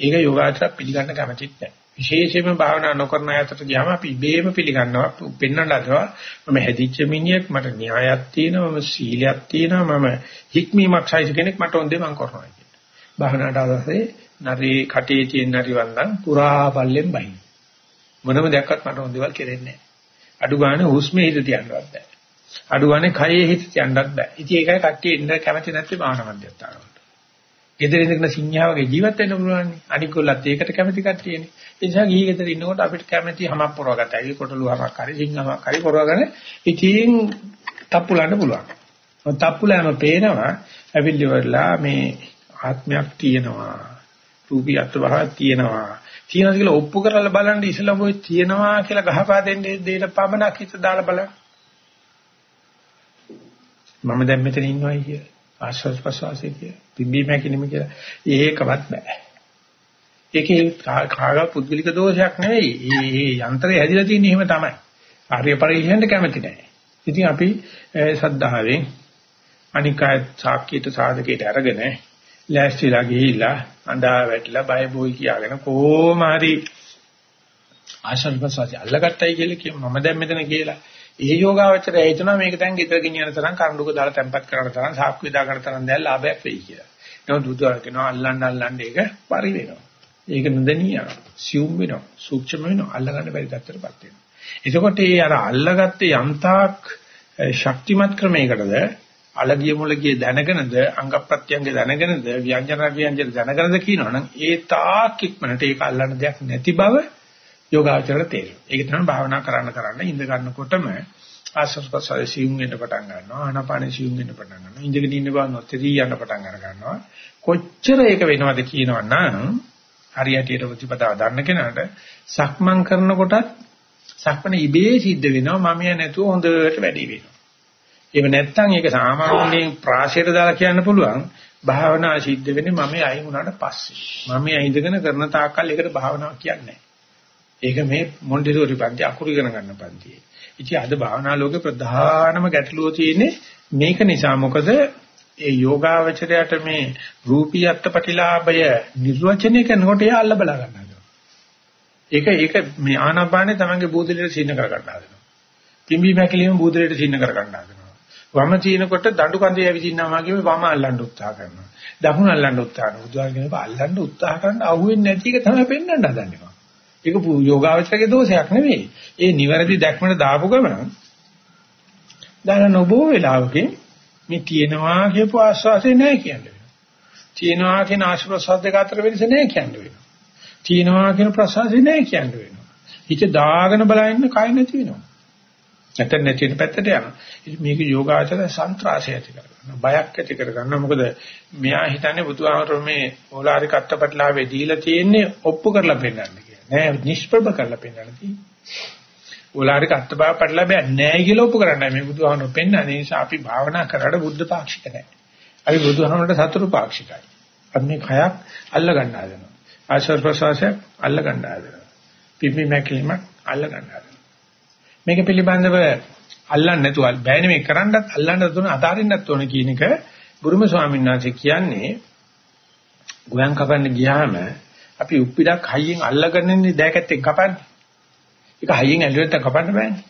ඒක යෝගාචර පිළිගන්න කැමතිත් නැහැ. විශේෂයෙන්ම භාවනා නොකරන අයකට ගියාම අපි ඉබේම පිළිගන්නවා පෙන්වන්න හදනවා මම හැදිච්ච මිනිහෙක් මට න්‍යායක් තියෙනවා මම සීලයක් තියෙනවා මම හික්මීමක් සයිස කෙනෙක් මට ඕන දේ මම කරනවා කියන. භාවනාවට අවශ්‍ය නරේ කටේ තියෙන නරි වන්දන් පුරා පල්ලෙන් බහින්. මොනම දෙයක්වත් මට ඕන දේවල් කෙරෙන්නේ නැහැ. අඩු ගන්න හුස්මේ හිත තියන්නවත් බෑ. අඩු ගන්න කයේ හිත තියන්නවත් බෑ. ඉතින් ඒකයි කට්ටිය ඉන්න කැමති නැත්තේ භාවනා මධ්‍යස්ථානවල. ගෙදර ඉඳගෙන සිංහා වගේ ජීවත් වෙන්න පුළුවන් නේ. අනික කොල්ලත් ඒකට කැමති කට්ටියනේ. ඒ නිසා ගිහි ගෙදර ඉන්නකොට අපිට කැමති හැමක් පොරවගත්තා. ඒ කොටලුවමක් හරි සිංහමක් හරි පොරවගෙන ඉතින් තප්පුලන්න පුළුවන්. තප්පුලම පේනවා ඇවිල්ලිවලා මේ ආත්මයක් තියෙනවා. රූපී අත්භාවයක් තියෙනවා. තියෙනවා කියලා ඔප්පු කරලා බලන්න ඉස්සලා මොයි තියෙනවා කියලා ගහපා දෙන්නේ දෙයට පමණක් හිත දාලා බලන්න. මම දැන් මෙතන ඉන්නවයි කියලා. ආශ්වාස ප්‍රශ්වාසය කියලා. පිම්බීම හැකිලිම කියලා. ඒකවත් බෑ. ඒකේ කාගා පුද්ගලික දෝෂයක් නෙවෙයි. මේ යන්ත්‍රය හැදිලා තියෙන්නේ එහෙම තමයි. ආර්ය පරිශ්‍රයෙන්ද කැමති නැහැ. ඉතින් අපි සද්ධාවෙන් අනිකාය සාක්කියට සාධකයට අරගෙන ලෑස්තිලා ගිහිල්ලා අඬා වැටිලා බය බොයි කියාගෙන කොහොම හරි ආශල්පසාරි අල්ලගත්තයි කියලා කිය මම දැන් මෙතන කියලා. ඒ යෝගාවචරය හිතනවා මේක දැන් ගෙදර ගෙනියන තරම් කරඬුක දාලා තැම්පත් කරන තරම් සාක්කුව දා ගන්න තරම් දැන් ලාභයක් වෙයි කියලා. නමුත් බුදුහාම කියනවා අල්ලන්න අල්ලන්න ඒක පරි වෙනවා. ඒක නොදෙනිය සියුම් වෙනවා සූක්ෂම වෙනවා අල්ලගන්න බැරි තත්ත්වයකටපත් වෙනවා එතකොට ඒ අර අල්ලගත්තේ යම්තාක් ශක්තිමත් ක්‍රමයකටද අලගිය මුලගිය දැනගෙනද අංග ප්‍රත්‍යංග දැනගෙනද ව්‍යංජන ව්‍යංජන දැනගෙනද කියනවනම් ඒ තාක් ඉක්මනට ඒක අල්ලන්න දෙයක් නැති බව යෝගාචරයට තේරෙනවා ඒක තමයි භාවනා කරන්න කරන්න ඉඳ ගන්නකොටම ආස්වාස් ප්‍රසාර සියුම් වෙන්න පටන් ගන්නවා ආනාපාන සියුම් වෙන්න පටන් ගන්නවා ඉඳගෙන ඉන්න බව නොතේරී යන්න පටන් අර ගන්නවා කොච්චර ඒක වෙනවද කියනවනම් හරියටියට ප්‍රතිපදාව දන්න කෙනාට සක්මන් කරනකොටත් සක්මන ඉබේ සිද්ධ වෙනවා මම නැතුව හොඳට වැඩි වෙනවා. එහෙම නැත්නම් ඒක සාමාන්‍යයෙන් ප්‍රාශයට දාලා කියන්න පුළුවන් භාවනා සිද්ධ වෙන්නේ මම අයින් වුණාට පස්සේ. මම අයින්දගෙන කරන තාක්කල් ඒකට භාවනාවක් කියන්නේ ඒක මේ මොන්ටිසෝරි පන්ති අකුරු ඉගෙන ගන්න පන්තියේ. ඉතින් අද භාවනා ලෝකේ ප්‍රධානම ගැටලුව තියෙන්නේ මේක නිසා මොකද ඒ යෝගාවචරයට මේ රූපී අත්පටිලාභය නිර්වචනය කරනකොට එයා අල්ල බලා ගන්නවා. ඒක ඒක මේ ආනාපානේ තමන්ගේ බෝධිලට සින්න කර ගන්න හදනවා. පිම්බි මැකිලිම බෝධිලට සින්න කර ගන්න හදනවා. වම තිනකොට දඬු කඳේ ඇවිදින්නා වගේම වම අල්ලන්න උත්සාහ කරනවා. දකුණ අල්ලන්න උත්සාහ කරනවා. බුදුහාම කියනවා අල්ලන්න උත්සාහ කරන අහුවෙන්නේ නැති එක තමයි පෙන්වන්න හදන්නේ. ඒක යෝගාවචරයේ දෝෂයක් නෙවෙයි. ඒ නිවැරදි දැක්මන දාපු ගමන දැන් නොබෝ වෙලාවකින් මේ තියෙනවා කියපු ආස්වාසේ නැහැ කියන්නේ. තියෙනවා කියන ආශ්‍රවසද්ද දෙක අතර වෙනස නැහැ කියන්නේ. තියෙනවා කියන ප්‍රසවාසය නැහැ කියන්නේ. හිත දාගෙන බලන්න කය නැති වෙනවා. නැත්නම් නැති වෙන පැත්තට යනවා. මේක යෝගාචර සන්ත්‍රාසය ඇති කරගන්න. බයක් ඇති කරගන්න. මොකද මෙයා හිතන්නේ බුදුහාමර මේ ඕලාරික අත්පත්ලාවේ දීලා තියෙන්නේ ඔප්පු කරලා පෙන්නන්න කියලා. නෑ නිෂ්ප්‍රභ කරලා පෙන්නන්න තියෙන්නේ. ඕලාරික අත්බව පටලැබෙන්නේ නැහැ කියලා ඔප්පු කරන්නේ මේ බුදුහාමර පෙන්නන්නේ නිසා අපි භාවනා කරාට බුද්ධ පාක්ෂික නැහැ. අපි බුදුහාමරට සතුරු පාක්ෂිකයි. අපි මේ කයක් අල්ල ගන්න හදනවා. ආශ්වාස ප්‍රශ්වාසය අල්ල ගන්න හදනවා. පිම්බි මැකිලිම අල්ල ගන්න හදනවා. මේක පිළිබඳව අල්ලන්න නැතුව බෑනේ මේ කරන්නත් අල්ලන්න දුන අතාරින්නත් ඕන කියන එක බුරුම ස්වාමීන් වහන්සේ කියන්නේ ගෝයන් කපන්න ගියාම අපි උප්පිඩක් හයියෙන් අල්ලගෙන ඉන්නේ දැකැත්තෙන් කපන්නේ. ඒක හයියෙන් ඇල්ලුවෙත් කපන්න බෑනේ.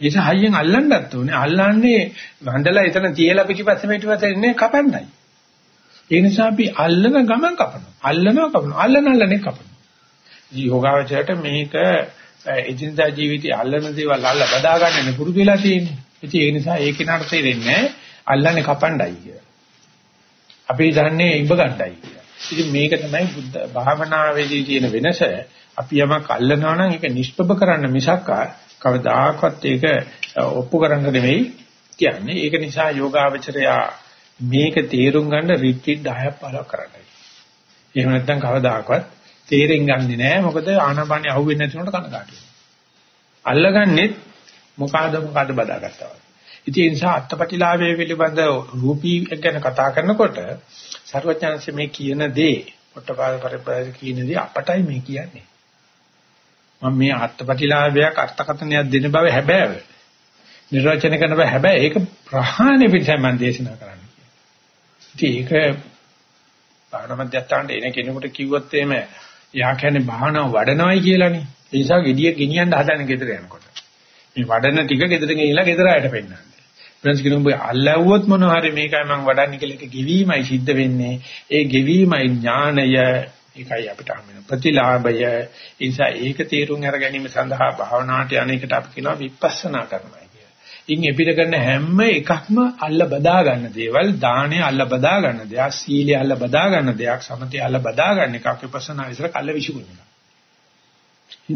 ඒ නිසා හයියෙන් අල්ලන්නත් ඕනේ. අල්ලන්නේ වන්දලා එතන තියලා පිටිපස්සේ පිටිපස්සේ ඉන්නේ කපන්නයි. ඒ නිසා අපි අල්ලන ගමන් කපනවා. අල්ලනවා කපනවා. අල්ලන අල්ලන්නේ කපනවා. යෝගාවචරයට මේක එදිනදා ජීවිතයේ අල්ලන දේවල් අල්ල බදා ගන්න පුරුදු වෙලා තියෙන්නේ. ඉතින් ඒ නිසා ඒ කෙනාට තේරෙන්නේ අල්ලන්නේ කපණ්ඩයි කියලා. අපි දන්නේ ඉඹ ගන්නයි කියලා. ඉතින් මේක තමයි බුද්ධ භාවනාවේදී තියෙන වෙනස. අපි යමක් අල්ලනවා නම් ඒක නිෂ්ප්‍රභ කරන්න මිසක් කවදාකවත් ඒක ඔප්පු කරන්න නෙවෙයි කියන්නේ. ඒක නිසා යෝගාවචරයා මේක තේරුම් ගන්න රිට්‍රීට් 10ක් 15ක් කරන්නයි. එහෙම නැත්නම් කවදාකවත් තේරෙන් ගන්නෙ නෑ. මොකද ආනපානිය අහුවෙන්නේ නැති උනට කනගාටු වෙනවා. අල්ලගන්නෙත් මොකಾದ මොකಾದ බදාගත්තා. ඉතින් ඒ නිසා අත්පටිලාභයේ පිළිබඳ රූපී ගැන කතා කරනකොට සර්වඥාන්සේ මේ කියන දේ පොට්ටපාද පරිපරය කියන දේ අපටයි මේ කියන්නේ. මම මේ අත්පටිලාභයක් අර්ථකථනයක් දෙන බව හැබෑව. නිර්වචනය කරන බව හැබැයි ඒක ප්‍රහාණය පිටසයි මම දේශනා කරන්නේ. ඉතින් ඒක භාවනා මධ්‍යස්ථානට එන කෙනෙකුට කිව්වොත් එහෙම යා කියන්නේ භාවනාව වඩනවයි කියලානේ. ඒ නිසා gediya ගෙනියන්න හදන ගෙදර යනකොට. මේ වඩන ටික ගෙදර ගෙනිලා ගෙදර ආයට පෙන්නන්නේ. ඊට පස්සේ කියනවා අල්ලවුවොත් මොනවා හරි මේකයි මම වඩන්නේ කියලා එක ගෙවීමයි සිද්ධ වෙන්නේ. ඒ ගෙවීමයි ඥාණය ඒකයි අපිට හම්බෙන ප්‍රතිලාභය. ඒ නිසා ඒක තේරුම් අර ගැනීම සඳහා භාවනාවට යන්නේකට අපි කියනවා විපස්සනා කරනවා කියලා. ඉන් එපිට කරන හැම එකක්ම අල්ල බදා ගන්න දේවල්, දාණය අල්ල බදා ගන්න දෙයක්, සීලය අල්ල බදා ගන්න දෙයක්, සමතය අල්ල බදා ගන්න එකක් විපස්සනා විතර කල්ල විශ්ුකුන එක.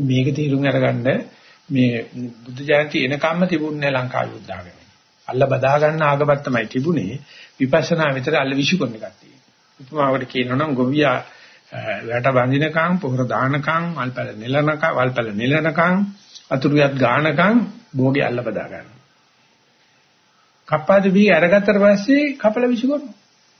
මේක තේරුම් අරගන්න මේ බුද්ධ ජයන්ති එනකම්ම තිබුණේ ලංකාවේ උද්දාගෙන. අල්ල බදා ගන්න ආගමක් තමයි තිබුණේ විපස්සනා විතර අල්ල විශ්ු කරන එකක් තියෙනවා. උපමාවකට කියනවා නම් ගොවියා වැට බඳිනකම් පොහොර දානකම් වල්පල නෙලනකම් වල්පල නෙලනකම් අතුරුයත් ගානකම් භෝගේ අල්ල බදා ගන්නවා. කප්පාද බී අරගත්තට පස්සේ කපල විශ්ු කරනවා.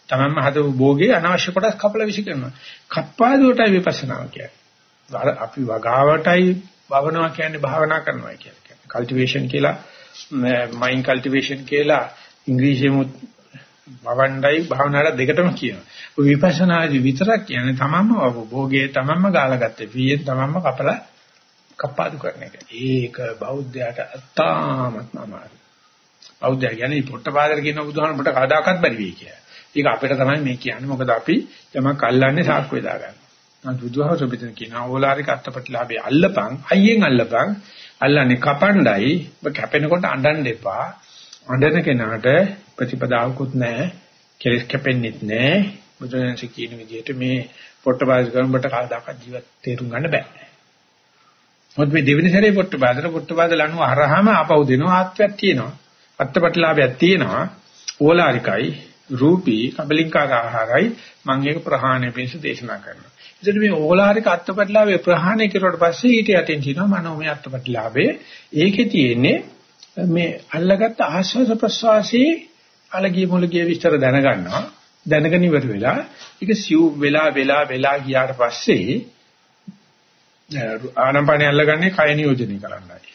තමන්ම හදපු භෝගේ අනවශ්‍ය කොටස් කපල විශ්ු කරනවා. කප්පාදුවටයි විපස්සනාව කියන්නේ. අපි වගාවටයි භවනවා කියන්නේ භාවනා කරනවා කියන්නේ. කල්ටිවේෂන් කියලා මයින්ඩ් කල්ටිවේෂන් කියලා ඉංග්‍රීසියෙමුත් වවණ්ඩයි භාවනාවට දෙකටම කියනවා. ඔය විපස්සනාදී විතරක් කියන්නේ තමන්ම භෝගයේ තමන්ම ගාලා ගත්තේ. පීයෙන් තමන්ම කපලා කප්පාදු කරන එක. ඒක බෞද්ධයාට අත්තාමත් අමාරුයි. බෞද්ධය කියන්නේ පොට්ටපාදර කියන බුදුහාම මට කවදාකවත් බැරි වෙයි කියලා. ඒක අපිට තමයි මේ කියන්නේ. මොකද අපි යමක් අල්ලන්නේ සාක්කු වේදා ගන්න. මම බුදුහාම සුබිතන කියනවා ඕලාරික අත්පටිලාභේ අල්ලපන් අයියෙන් අල්ලපන් අල්ලන්නේ කපණ්ඩයි. ඔබ කැපෙනකොට අඬන්න එපා. අඬන කෙනාට ප්‍රතිපදාවකුත් නැහැ. කෙලස් කැපෙන්නෙත් නැහැ. බුදුරජාණන් කියන විදිහට මේ පොට්ටපාද කරනකොට කවදාකවත් ජීවත් තේරුම් ගන්න බෑ. මොකද මේ දෙවෙනි සැරේ පොට්ටපාදට පොට්ටපාද ලනුව හරහාම ආපහු දෙනවා. ආත්මයක් තියෙනවා. අත්පටිලාභයක් තියෙනවා. ඕලාරිකයි රූපී කබලින්කාර ආහාරයි මම ඒක ප්‍රහාණය පිණිස දේශනා කරනවා. ඉතින් මේ ඕලාරික අත්පටිලාභේ ප්‍රහාණය කරුවට පස්සේ ඊට යටින් තියෙනවා මනෝමය අත්පටිලාභේ. ඒකේ තියෙන්නේ මේ අල්ලගත්ත ආශ්වාස ප්‍රශ්වාසයේ අලගිය මුලගිය විස්තර දැනගන්නවා. දැනගෙන ඉවර වෙලා ඒක සිව් වෙලා වෙලා වෙලා ගියාට පස්සේ ආනපනිය අල්ලගන්නේ කය නියෝජනය කරන්නයි.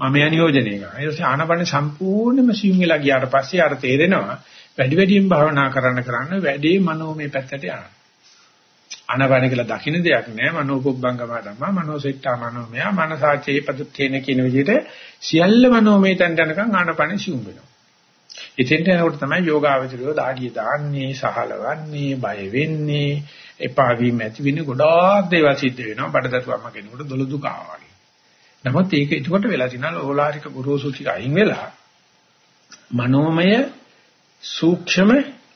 මම නියෝජනය කරනවා. ඊට පස්සේ ආනපනිය සම්පූර්ණයෙන්ම සිව් වෙලා ගියාට පස්සේ අර තේරෙනවා වැඩි වැඩියෙන් භාවනා කරන්න කරන්න වැඩි මනෝමය පැත්තට යනවා. අනවන කියලා දකින්න දෙයක් නෑ මනෝපොබ්බංගම ධම්මා මනෝසෙට්ටා මනෝමය මනසාචේ පදුත්තේන කියන විදිහට සියල්ල මනෝමය තැන් යනකම් ආනපන සිුම් වෙනවා. ඉතින්ට යනකොට තමයි යෝගාවචරියෝ දාඩිය දාන්නේ සහලවන්නේ බය වෙන්නේ එපා වීම ඇති වෙන්නේ ගොඩාක් දේවල් සිද්ධ වෙනවා බඩදතුවම කෙනෙකුට දොළ දුක ආවා නමුත් ඒක එතකොට වෙලා තිනා ඕලාරික ගුරුසු ටික අයින් වෙලා මනෝමය සූක්ෂම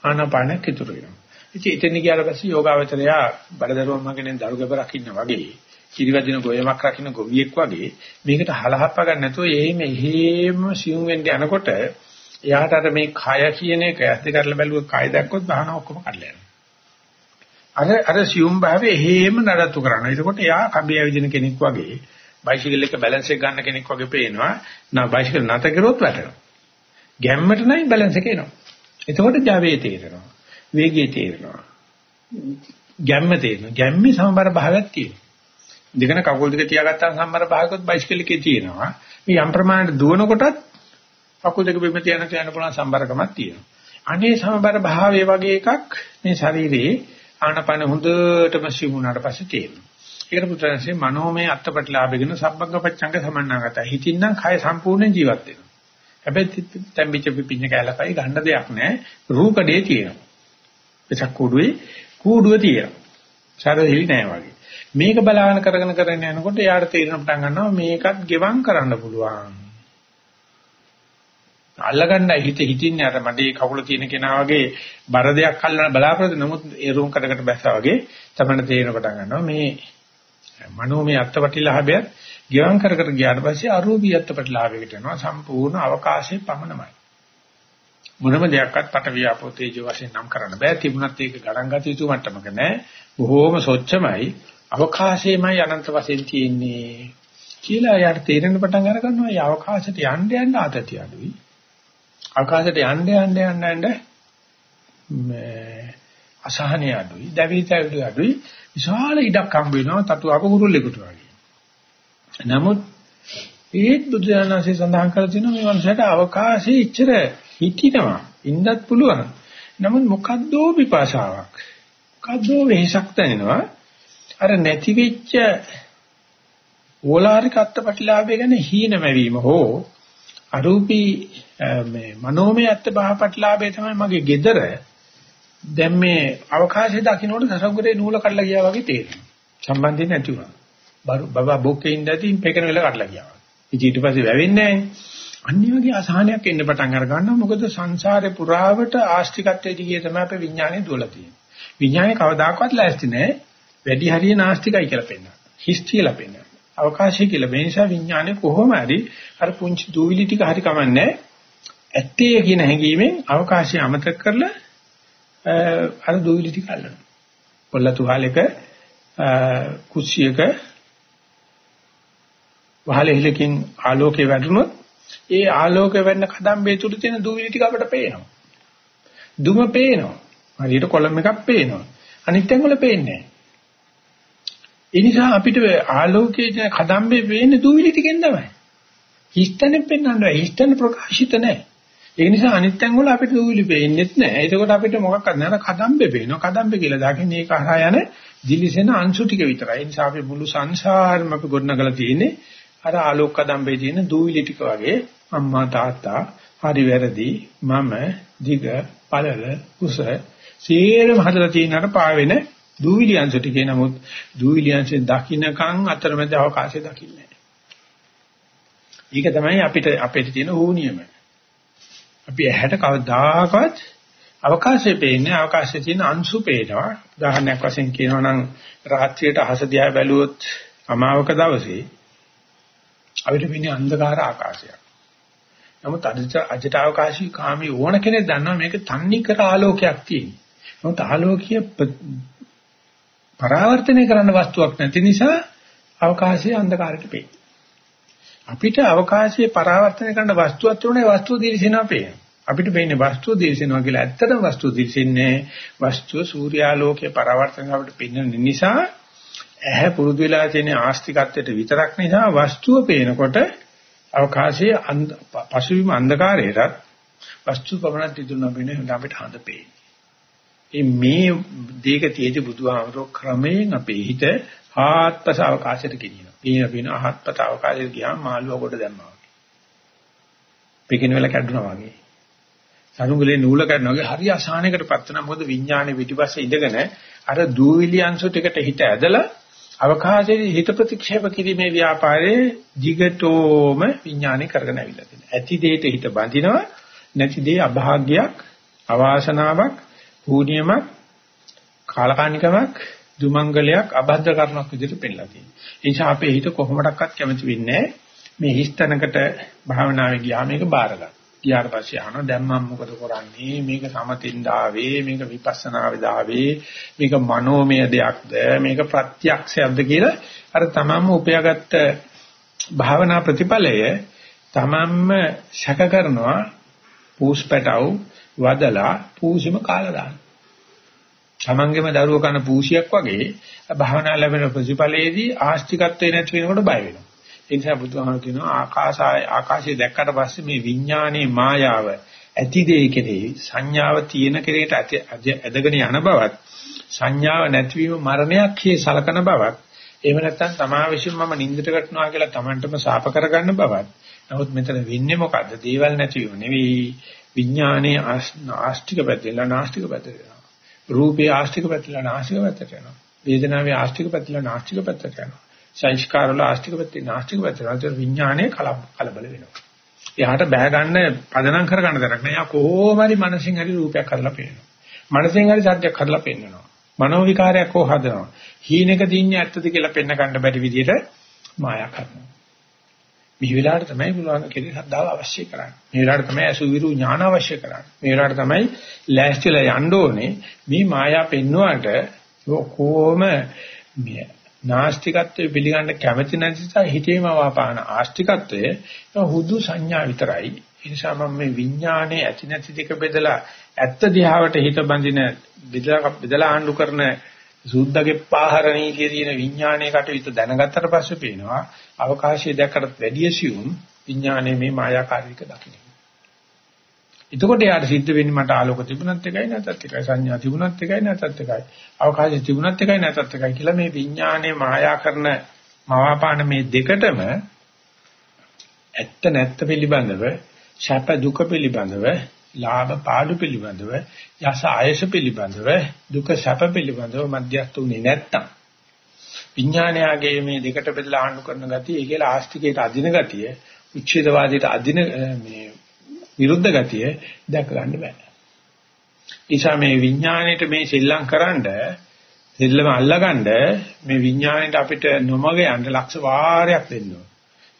ආනපනක් ඉතුරු වෙනවා. ඉතින් එතන ගියාට පස්සේ යෝගාවචරයා බඩදරුවම් මගෙන් දරුගබ රකින්න වගේ කිරිවැදින ගොයමක් රකින්න ගොවියෙක් වගේ මේකට හලහප්ප ගන්න නැතුව එහෙම එහෙම සියුම් වෙන්න යනකොට එයාට අර මේ කය කියන එක ඇස් දෙක අරලා බැලුවොත් කය දැක්කොත් බහන ඔක්කොම කඩලා යනවා. අර අර සියුම් භාවයේ එහෙම නඩත්තු කරනවා. එතකොට එයා කඹේ ඇවිදින කෙනෙක් වගේ බයිසිකල් එක බැලන්ස් එක ගන්න කෙනෙක් වගේ පේනවා. නා බයිසිකල් නැත කරොත් වැටෙනවා. ගැම්මට නයි බැලන්ස් එක එනවා. එතකොට Java තේරෙනවා. වේගය තේරෙනවා. ගැම්ම තේරෙනවා. ගැම්මේ සමබර භාවයක් තියෙනවා. දෙකන කකුල් දෙක තියාගත්තාම සමබර භාවයකොත් බයිසිකල් එකේ තියෙනවා. මේ යම් ප්‍රමාණයට දුවනකොටත් කකුල් දෙක බිම තියන තියන පුළුවන් සම්බරකමක් තියෙනවා. අනේ සමබර භාවයේ වගේ එකක් මේ ශරීරයේ ආනපන හොඳටම සිමුණාට පස්සේ තියෙනවා. ඒකට පුත්‍රයන්සේ මනෝමය අත්පටිලාභගෙන සබ්බංග පච්ඡංග සමන්නාගත. හිතින්නම් කය සම්පූර්ණ ජීවත් වෙනවා. හැබැයි තැම්බිච්ච පිපිඤ්ඤ කැලකයි ගන්න දෙයක් නැහැ. රූකඩේ තියෙනවා. එසක් කූඩුවේ කූඩුව තියෙනවා. සරදෙලි නෑ වගේ. මේක බලාගෙන කරගෙන කරගෙන යනකොට යාට තේරෙන පටන් ගන්නවා මේකත් ගෙවම් කරන්න පුළුවන්. අල්ලගන්නයි හිත හිතින්නේ අර මඩේ කකුල තියෙන කෙනා වගේ බර දෙයක් අල්ලන බලාපොරොත්තු නමුත් ඒ රූම් කඩකට බැස්සා වගේ තමයි තේරෙන පටන් ගන්නවා මේ මනෝමය අත්පටිලාභයත් ගියම් කර කර ගියාට පස්සේ අරූපී අත්පටිලාභයකට යනවා සම්පූර්ණ අවකාශයේ පමණමයි මොනම දෙයක්වත් පට වියාපෝ තේජෝ වශයෙන් නම් කරන්න බෑ තිබුණත් ඒක ගණන් ගත යුතු මට්ටමක නෑ බොහෝම සොච්චමයි අවකාශයේමයි අනන්ත වශයෙන් තියෙන්නේ කියලා යාට තේරෙන පටන් අර ගන්නවා. ඒ අවකාශයට යන්න යන්න ආතතිය අඩුයි. අවකාශයට යන්න යන්න යන්න යන්න මේ අසහනය අඩුයි. දැවිතයි අඩුයි. විශාල ඉඩක් හම්බ වෙනවා තතු අපගුරුල්ලෙකුට වගේ. නමුත් ඒත් බුදුරජාණන්සේ සඳහන් කරලා තියෙනවා මේ වංශයට අවකාශයේ ඉච්චර හිටිනවා. ඉන්නත් පුළුවන්. නමුත් මොකද්දෝ පිපාසාවක්. මොකද්දෝ වෙහසක් දැනෙනවා. අර නැති වෙච්ච ඕලාරික අත්පටිලාභය ගැන හීනමැවීම හෝ අරූපී මේ මනෝමය අත්පහපටිලාභය තමයි මගේ gedara දැන් මේ අවකාශයේ දකින්නකොට සසඟුරේ නූල කඩලා ගියා වගේ තේරෙනවා සම්බන්ධය නැති වුණා බරු බබා බොක්කේ ඉඳදී පෙකන වෙල කඩලා ගියා ඉතින් ඊට පස්සේ වැවෙන්නේ නැහැ අනිත් වගේ අසහනයක් එන්න පටන් අර ගන්නවා. මොකද සංසාරේ පුරාවට ආස්තිකත්වයේ දිගේ තමයි අපේ විඥානය දුවලා තියෙන්නේ. විඥානය කවදාකවත් ලෑස්ති නැහැ. වැඩි හරිය නාස්තිකයි කියලා පෙන්නනවා. හිස් කියලා පෙන්නනවා. අවකාශය කියලා. මේ නිසා විඥානේ කොහොම හරි අර පුංචි දූවිලි ටික හරි කමන්නේ ඇත්තේ කියන හැඟීමෙන් අවකාශය අමතක කරලා අර දූවිලි ටික අල්ලනවා. පොල්ල තුහලක කුස්සියක වහලෙහිලකින් ආලෝකේ වැටුනොත් ඒ ආලෝකේ වෙන්න කදම්බේ තුල තියෙන දූවිලි ටික අපිට පේනවා. දුම පේනවා. හරියට කොලම් එකක් පේනවා. අනිත් ඇඟවල පේන්නේ නැහැ. ඒ නිසා අපිට ආලෝකයේ කදම්බේ වෙන්නේ දූවිලි ටිකෙන් තමයි. හිස්තනෙන් පෙන්වන්න බෑ. හිස්තන ප්‍රකාශිත නැහැ. ඒ නිසා අනිත් තැන් වල අපිට දූවිලි පේන්නේත් නැහැ. ඒකකොට අපිට මොකක්වත් නැහැ. කදම්බේ පේනවා. කදම්බේ කියලා දකින්නේ ඒක හරහා යන දිලිසෙන අංශු ටික විතරයි. ඒ නිසා අපි මුළු සංසාරෙම අපි ගොඩනගලා තියෙන්නේ අර ආලෝක කදම්බේ තියෙන දූවිලි ටික වගේ අම්මා තාත්තා හරි වැරදි මම දිග පළල කුස සියරම හදලා තියෙනාට පාවෙන දූවිලි අංශ ටිකේ නමුත් දූවිලි අංශෙන් දකින්නකන් අතරමැද අවකාශය දකින්නේ ඒක තමයි අපිට අපිට තියෙන ඕනියම. අපි ඇහැට කවදාකවත් අවකාශයේ පේන්නේ අවකාශයේ තියෙන අංශු පේනවා. උදාහරණයක් වශයෙන් කියනවා නම් රාත්‍රියට අහස දිහා බැලුවොත් අමාවක දවසේ අපිට පේන්නේ අන්ධකාර ආකාශයක්. නමුත් අදිට අජට අවකාශී කාමී ඕන කෙනෙක් දන්නවා මේක තන්නේ කර ආලෝකයක් තියෙනවා. නමුත් ආලෝකීය පරාවර්තනය කරන්න වස්තුවක් නැති නිසා අවකාශයේ අන්ධකාරයට පේනවා. අපිට අවකාශයේ පරාවර්තනය කරන්න වස්තුවක් තුනේ වස්තුව දිලිසෙනවා පේනවා. අපිට වෙන්නේ වස්තුව දිලිසෙනවා කියලා ඇත්තටම වස්තුව දිලිසෙන්නේ වස්තුව සූර්යාලෝකයේ පරාවර්තනය අපිට පෙන්වන නිසා ඇහැ පුරුදු වෙලා තියෙන ආස්තිකත්වයට විතරක් නිසා වස්තුව පේනකොට අවකාශයේ පසුබිම අන්ධකාරයටත් වස්තු පමණක් දිදුනා වෙන අපිට හඳ පේන්නේ. මේ දීක තියෙදි බුදුහාමරෝ ක්‍රමයෙන් අපේ හිත ආත්පස අවකාශයට ගෙනියනවා. පින පින ආත්පත අවකාශයට ගියාම මාළුව කොට දැම්මා වගේ. පිටින වෙල කැඩුනා වගේ. සරුංගලේ නූල කැඩනවා වගේ හරි අසහනයකටපත් වෙනවා. මොකද විඥානේ පිටිපස්සේ ඉඳගෙන අර දූවිලි අංශු ටිකට හිත ඇදලා අවකාශයේ හිත ප්‍රතික්ෂේප කිරීමේ ව්‍යාපාරයේ jigatoම විඥානේ කරගෙන ඇවිල්ලා තියෙනවා. ඇති දෙයට හිත බඳිනවා නැති දේ අභාග්‍යයක් අවාසනාවක් පූර්ණියමක් කාලකානිකමක් දුමංගලයක් අබද්ධ කරනක් විදිහට පෙන්නලා තියෙනවා. ඒ නිසා අපේ හිත කොහොමඩක්වත් කැමති වෙන්නේ මේ හිස්තැනකට භාවනාවේ ගියා මේක බාර ගන්න. ගියාට පස්සේ අහනවා දැන් මම මොකද කරන්නේ? මේක සමතින්ද ආවේ, මේක විපස්සනාවේද ආවේ, මේක මනෝමය දෙයක්ද, මේක ප්‍රත්‍යක්ෂයක්ද කියලා අර තමන්ම උපයාගත්ත භාවනා ප්‍රතිඵලය තමන්ම ශක කරනවා පූස්පටව වදලා පූසිම කාලා දාන. තමන්ගේම දරුව කන පූසියක් වගේ භාවනා ලැබෙන ප්‍රතිඵලයේදී ආස්තිකත්වේ නැති වෙනකොට බය වෙනවා. ඒ නිසා බුදුහාම කියනවා ආකාශය ආකාශය දැක්කට පස්සේ මේ විඥානයේ මායාව ඇති දෙය කෙරෙහි සංඥාව තියෙන කෙරේට ඇදගෙන යන බවත් සංඥාව නැතිවීම මරණයක් හේ සලකන බවත් එහෙම නැත්නම් තමා විසින් මම නින්දට වැටෙනවා කියලා Tamanටම සාප කරගන්න බවත් නමුත් මෙතන වෙන්නේ මොකද්ද දේවල් නැතිවීම නෙවෙයි විඥානයේ ආස්තික පැත්තලා නාස්තික පැත්තට යනවා. රූපේ ආස්තික පැත්තලා නාස්තික පැත්තට යනවා. වේදනාවේ ආස්තික පැත්තලා නාස්තික පැත්තට යනවා. සංස්කාර වල ආස්තික පැත්තේ නාස්තික පැත්තට යනවා. විඥානයේ කලබල වෙනවා. එයාට බෑ ගන්න පදනම් කර ගන්න දරක් නෑ. එයා කොහොම හරි මනසින් හරි රූපයක් හදලා පේනවා. මනසින් හරි සත්‍යයක් හදලා පෙන්නනවා. මනෝ විකාරයක් හෝ හදනවා. හීනෙක දින්නේ ඇත්තද කියලා පෙන්න ගන්න බැරි විදිහට මායා කරනවා. මේ වෙලාවට තමයි පුළුවන් කෙනෙක් ශ්‍රද්ධාව අවශ්‍ය කරන්නේ. මේ වෙලාවට තමයි අසුවිරු ඥාන අවශ්‍ය කරන්නේ. මේ වෙලාවට තමයි ලෑස්තිලා යන්න ඕනේ. මේ මායා පෙන්වුවාට කොහොම මේ නාස්තිකත්වයේ පිළිගන්න කැමැති නැති නිසා හිතේම වාපාන ආස්තිකත්වය හුදු සංඥා විතරයි. ඒ නිසා මම මේ විඥානයේ ඇති නැති දෙක බෙදලා ඇත්ත දිහාවට හිත බඳින බෙදලා බෙදලා ආණ්ඩු කරන සුද්ධගේ පාහර නීතියේ තියෙන විඥානයේ කටයුතු දැනගත්තට පස්සේ පේනවා අවකාශය දැක්කට වැඩිය සියුම් විඥානයේ මේ මායාකාරීක දකින්න. එතකොට යාට සිද්ධ වෙන්නේ මට ආලෝක තිබුණත් එකයි නැතත් එකයි සංඥා තිබුණත් එකයි නැතත් එකයි. අවකාශය තිබුණත් එකයි නැතත් එකයි කියලා මේ විඥානයේ මායා කරන මවාපාන මේ දෙකටම ඇත්ත නැත්ත පිළිබඳව ශාප දුක පිළිබඳව ලාභ පාඩු පිළිබඳව යස ආයස පිළිබඳව දුක සැප පිළිබඳව මධ්‍යස්ථ උනේ නැත්තම්. විඥානයගේ මේ දෙකට බෙදලා ආණ්ඩු කරන ගතිය ඒ කියලා ආස්තිකයට අදින ගතිය උච්ඡේදවාදයට අදින මේ විරුද්ධ ගතිය දැක ගන්න බෑ. නිසා මේ විඥාණයට මේ සෙල්ලම් කරන්ඩ සෙල්ලම අල්ලගන්න මේ විඥාණයට අපිට නොමග යන්න ලක්ෂ වාරයක් දෙන්න ඕන.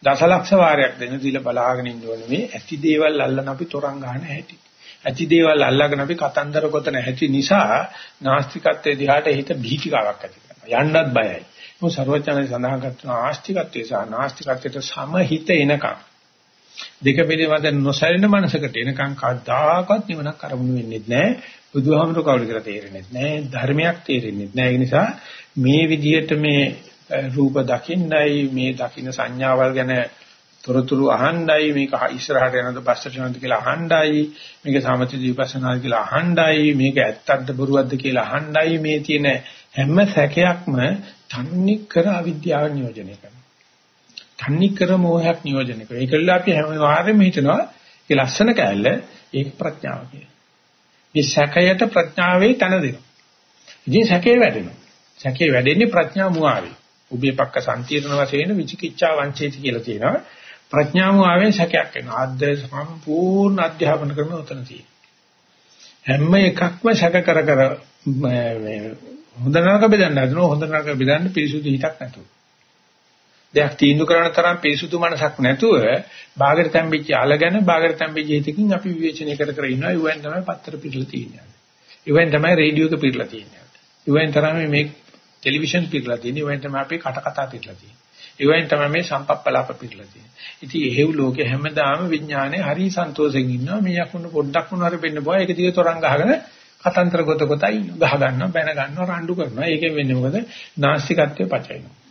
දසලක්ෂ වාරයක් දෙන්න දීලා බලාගෙන ඉන්න ඕනේ මේ ඇති දේවල් අල්ලන අපි තරංග ගන්න හැටි. ඇති දේවල් අල්ලගෙන අපි කතන්දර ගොතන හැටි නිසා නාස්තිකත්වයේ දිහාට හිත බීතිකාවක් ඇති කරනවා. යන්නත් බයයි. මොකද ਸਰවඥයන් සඳහන් කරන ආස්තිකත්වයේ සහ නාස්තිකත්වයට සමහිත එනකම් දෙක පිළිබඳ නොසැලෙන මනසකට එනකම් කවදාකවත් නිවනක් අරමුණු වෙන්නේ නැහැ. බුදුහාමුදුරුවෝ කවුරු කියලා තේරෙන්නේ නැහැ. ධර්මයක් තේරෙන්නේ නැහැ. ඒ නිසා මේ විදිහට මේ රූප දකින්නයි මේ දකින්න සංඥාවල් ගැන තොරතුරු අහණ්ඩයි මේක ඉස්සරහට යනද පස්සට යනද කියලා අහණ්ඩයි මේක සමථ දීපස්සනාද කියලා අහණ්ඩයි මේක ඇත්තක්ද බොරුවක්ද කියලා අහණ්ඩයි මේ තියෙන හැම සැකයක්ම තන්නේ කර අවිද්‍යාව නියෝජනය කරනවා තන්නේ කර මොහයක් නියෝජනය කරනවා ඒකල්ල අපි හැම වාරෙම හිතනවා ඒ ලස්සන කැලල ඒක ප්‍රඥාව කියලා. මේ සැකයට ප්‍රඥාවේ තන දෙනවා. ඉතින් සැකේ වැඩෙනවා. සැකේ වැඩෙන්නේ ප්‍රඥා මුවාවේ. උභය පක්ක සම්තිර්ණ වශයෙන් විචිකිච්ඡා වංචේති කියලා තියෙනවා ප්‍රඥාව ආවෙන් සැකයක් වෙනවා. ආද්ද සම්පූර්ණ අධ්‍යාපන ක්‍රම උතන හැම එකක්ම සැක කර කර මේ හොඳ නරක බෙදන්න හදනවා. හොඳ නරක බෙදන්න පිරිසුදු හිතක් නැතුව. දෙයක් තීන්දුව කරන තරම් පිරිසුදු මනසක් නැතුව බාගට තැම්බිච්ච අලගෙන බාගට තැම්බිච්ච හිතකින් අපි විවේචනය කර කර ඉන්නවා. ඊවෙන් තමයි පත්තර පිටලා තියෙන්නේ. ඊවෙන් තමයි රේඩියෝ එක පිටලා තියෙන්නේ. ඊවෙන් තමයි මේ ටෙලිවිෂන් පිටලා තියෙන්නේ. ඊවෙන් තමයි අපි කට කතා පිටලා තියෙන්නේ. ඊවෙන් තමයි මේ සම්පප්පලාප පිටලා තියෙන්නේ. ඉතින් එහෙව් ලෝකේ හැමදාම විඥානේ හරි සන්තෝෂෙන් ඉන්නවා. මේ යකුණ පොඩ්ඩක් වුණ හරි වෙන්න බෑ. ඒක දිගේ තරංග ගහගෙන කතන්තර ගොත ගොතයි ගහ ගන්නවා, බැන ගන්නවා, රණ්ඩු කරනවා. ඒකෙන් වෙන්නේ මොකද? නාස්තිකත්වය පචයිනවා.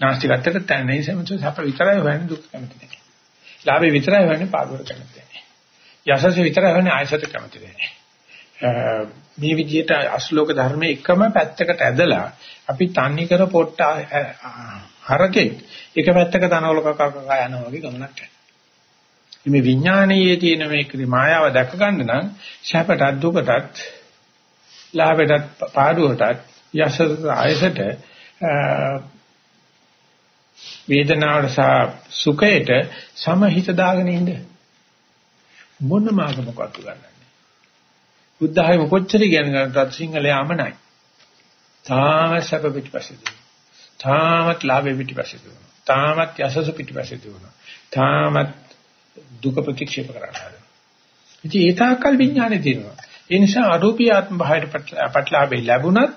නාස්තිකත්වයට තැන්නේ සමතු සැප විතරයි හොයන්නේ දුක් කැමති නැහැ. ලාභේ විතරයි හොයන්නේ පාඩුවට කැමති නැහැ. යසස විතරයි හොයන්නේ ආයසත කැමති නැහැ. මේ විදිහට අශ්ලෝක ධර්මයේ එකම පැත්තකට ඇදලා අපි තන්නේ කර පොට්ට හරකෙක් එක පැත්තක තනවල කකා කකා යනවා වගේ ගමනක් යනවා. මේ විඥානයේ තියෙන මේ මායාව දැක ගන්න නම් ශාපටත් දුකටත් ලාභයටත් පාඩුවටත් යසට ආයසට වේදනාවට සහ සුඛයට සමහිත දාගෙන ඉන්න මොන මාර්ගමකවත් ගන්නන්නේ. බුද්ධ ආයම කොච්චර ඉගෙන ගන්නත් සිංහලයාමනයි. තාම සැප පිටිපස්සේ දෙනවා. තාමත් ලාභෙ පිටිපස්සේ දෙනවා. තාමත් යසස පිටිපස්සේ දෙනවා. තාමත් දුක ප්‍රතික්ෂේප කරනවා. ඉතින් ඒ තාක්කල් විඥානේ තියෙනවා. ඒ නිසා අරූපී ආත්ම භාවයට පටලාවේ ලැබුණත්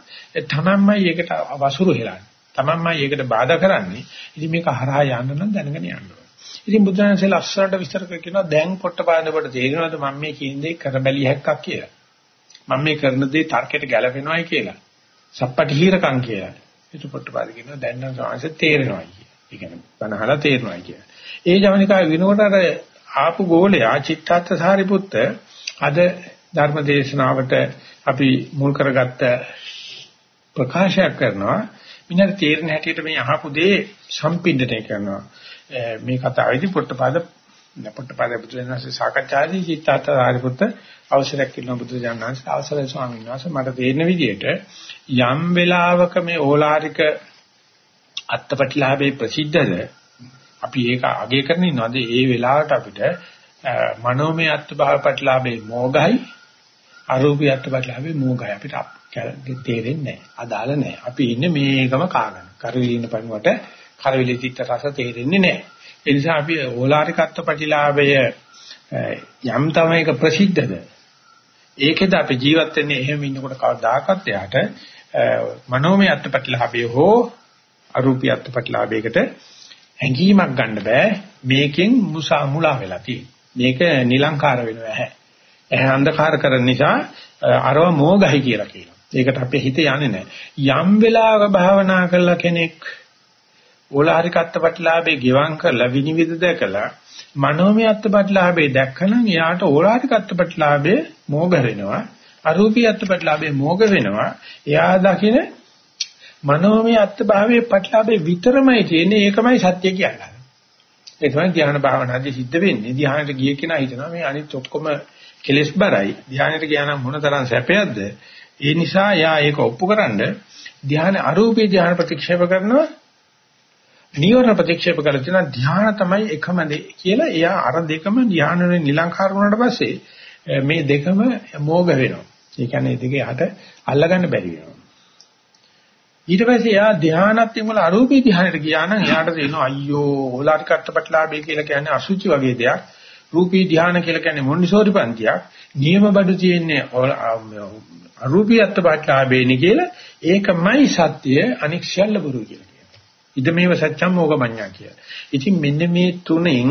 තමන්මයි ඒකට වසුරු හෙලන්නේ. තමන්මයි ඒකට බාධා කරන්නේ. ඉතින් මේක හරහා යන්න නම් දැනගෙන යන්න ඕනේ. ඉතින් බුදුරජාණන්සේ ලස්සනට විස්තර කරනවා දැන් පොට්ටපාදවලට තේරෙනවද මම මේ කියන දේ කරබැලිය හැක්කක් කියලා. මම මේ කරන දේ තර්කයට ගැලපෙනවයි කියලා. සප්පටි හිරකම් කියලා. ඒක පොට්ටපාද කියනවා දැන් නම් සාංශ තේරෙනවයි කියලා. ඒ කියන්නේ බනහලා තේරෙනවයි කියලා. ඒ ජවනිකාවේ විනෝඩ අර ආපු ගෝලයා චිත්තාර්ථ සාරිපුත්ත අද ධර්ම දේශනාවට අපි මුල් කරගත්ත ප්‍රකාශයක් කරනවා මිනිහට තේරෙන හැටියට මේ අහපු දේ සම්පින්දනය කරනවා. මේ කතාවේදී පොට්ටපාද පොට්ටපාද බුදුරජාණන්සේ සාකච්ඡාදී චිත්තාර්ථ සාරිපුත්ත අවසරයක් ඉල්ලන බුදුරජාණන්සේ අවසරයි ස්වාමීන් වහන්සේ. මට තේරෙන විදිහට යම් වෙලාවක මේ ඕලාරික අත්පටිලාභේ ප්‍රසිද්ධද? අපි ඒක අගය කරන ඉන්නවද? ඒ වෙලාවට අපිට මනෝමය අත්භාව ප්‍රතිලාභේ මොගයි අරූපී අත්භාවලාභේ මොගයි. අපිට තේරෙන්නේ නැහැ. අදාළ නැහැ. අපි ඉන්නේ මේකම කාගෙන. කරවිලින පණුවට කරවිලි තිත්ත රස තේරෙන්නේ නැහැ. ඒ නිසා අපි ඕලාරිකත්ව ප්‍රතිලාභය යම් තමයික ප්‍රසිද්ධද ඒකෙද අපි ජීවත් වෙන්නේ එහෙම ඉන්නකොට කවදාකවත් යාට මනෝමය අත්පත්ලාභය හෝ අරූපී අත්පත්ලාභයකට හැඟීමක් ගන්න බෑ මේකෙන් මුසා මුලා වෙලා තියෙන්නේ මේක නිලංකාර වෙනවා ඇහැ ඇහැ අන්ධකාර කරන නිසා අරව මෝගයි කියලා කියනවා ඒකට අපේ හිත යන්නේ නැහැ. යම් වෙලාවක භාවනා කළා කෙනෙක් ඕලාරික අත්පත්ලාභේ ගෙවම් කරලා විනිවිද දැකලා මනෝමය අත්පත්ලාභේ දැක්කනම් එයාට ඕලාරික අත්පත්ලාභේ මෝග වෙනවා අරූපී අත්පත්ලාභේ මෝග වෙනවා. එයා දකින මනෝමය අත්භාවයේ පටලාභේ විතරමයි තියෙන්නේ ඒකමයි සත්‍ය කියන්නේ. ඒ තමයි ධ්‍යාන භාවනාදී සිද්ධ වෙන්නේ. ධ්‍යානට ගිය කෙනා හිතනවා මේ අනිත් ඔක්කොම කෙලෙස් බරයි. ධ්‍යානට ගියා නම් මොන තරම් සැපයක්ද? ඒ නිසා යා ඒක ඔප්පුකරනද ධ්‍යාන අරූපී ධ්‍යාන ප්‍රතික්ෂේප කරනවා නීවරණ ප්‍රතික්ෂේප කරලා තියෙන ධ්‍යාන තමයි එකම දේ කියලා එයා අර දෙකම ධ්‍යානෙ නිලංකාර වුණාට පස්සේ මේ දෙකම මෝග වෙනවා. ඒ කියන්නේ දෙකේ යට අල්ලගන්න බැරි වෙනවා. ඊට පස්සේ එයා ධ්‍යානත් එක්කම අරූපී ධ්‍යානෙට ගියා නම් එයාට තේරෙනවා අයියෝ ඕලාරික අර්ථපටලාභය කියලා කියන්නේ අසුචි වගේ දෙයක්. රූපී ධ්‍යාන කියලා කියන්නේ මොන්ඩිසෝරි පන්තියක්. නියම බඩු තියෙන්නේ අරූපී අත්පාඨාභේනි කියලා ඒකමයි සත්‍ය අනික් සියල්ල බොරු කියලා කියනවා. ඉද මේව සත්‍යම් මොගමඤ්ඤා කියලා. ඉතින් මෙන්න මේ තුනෙන්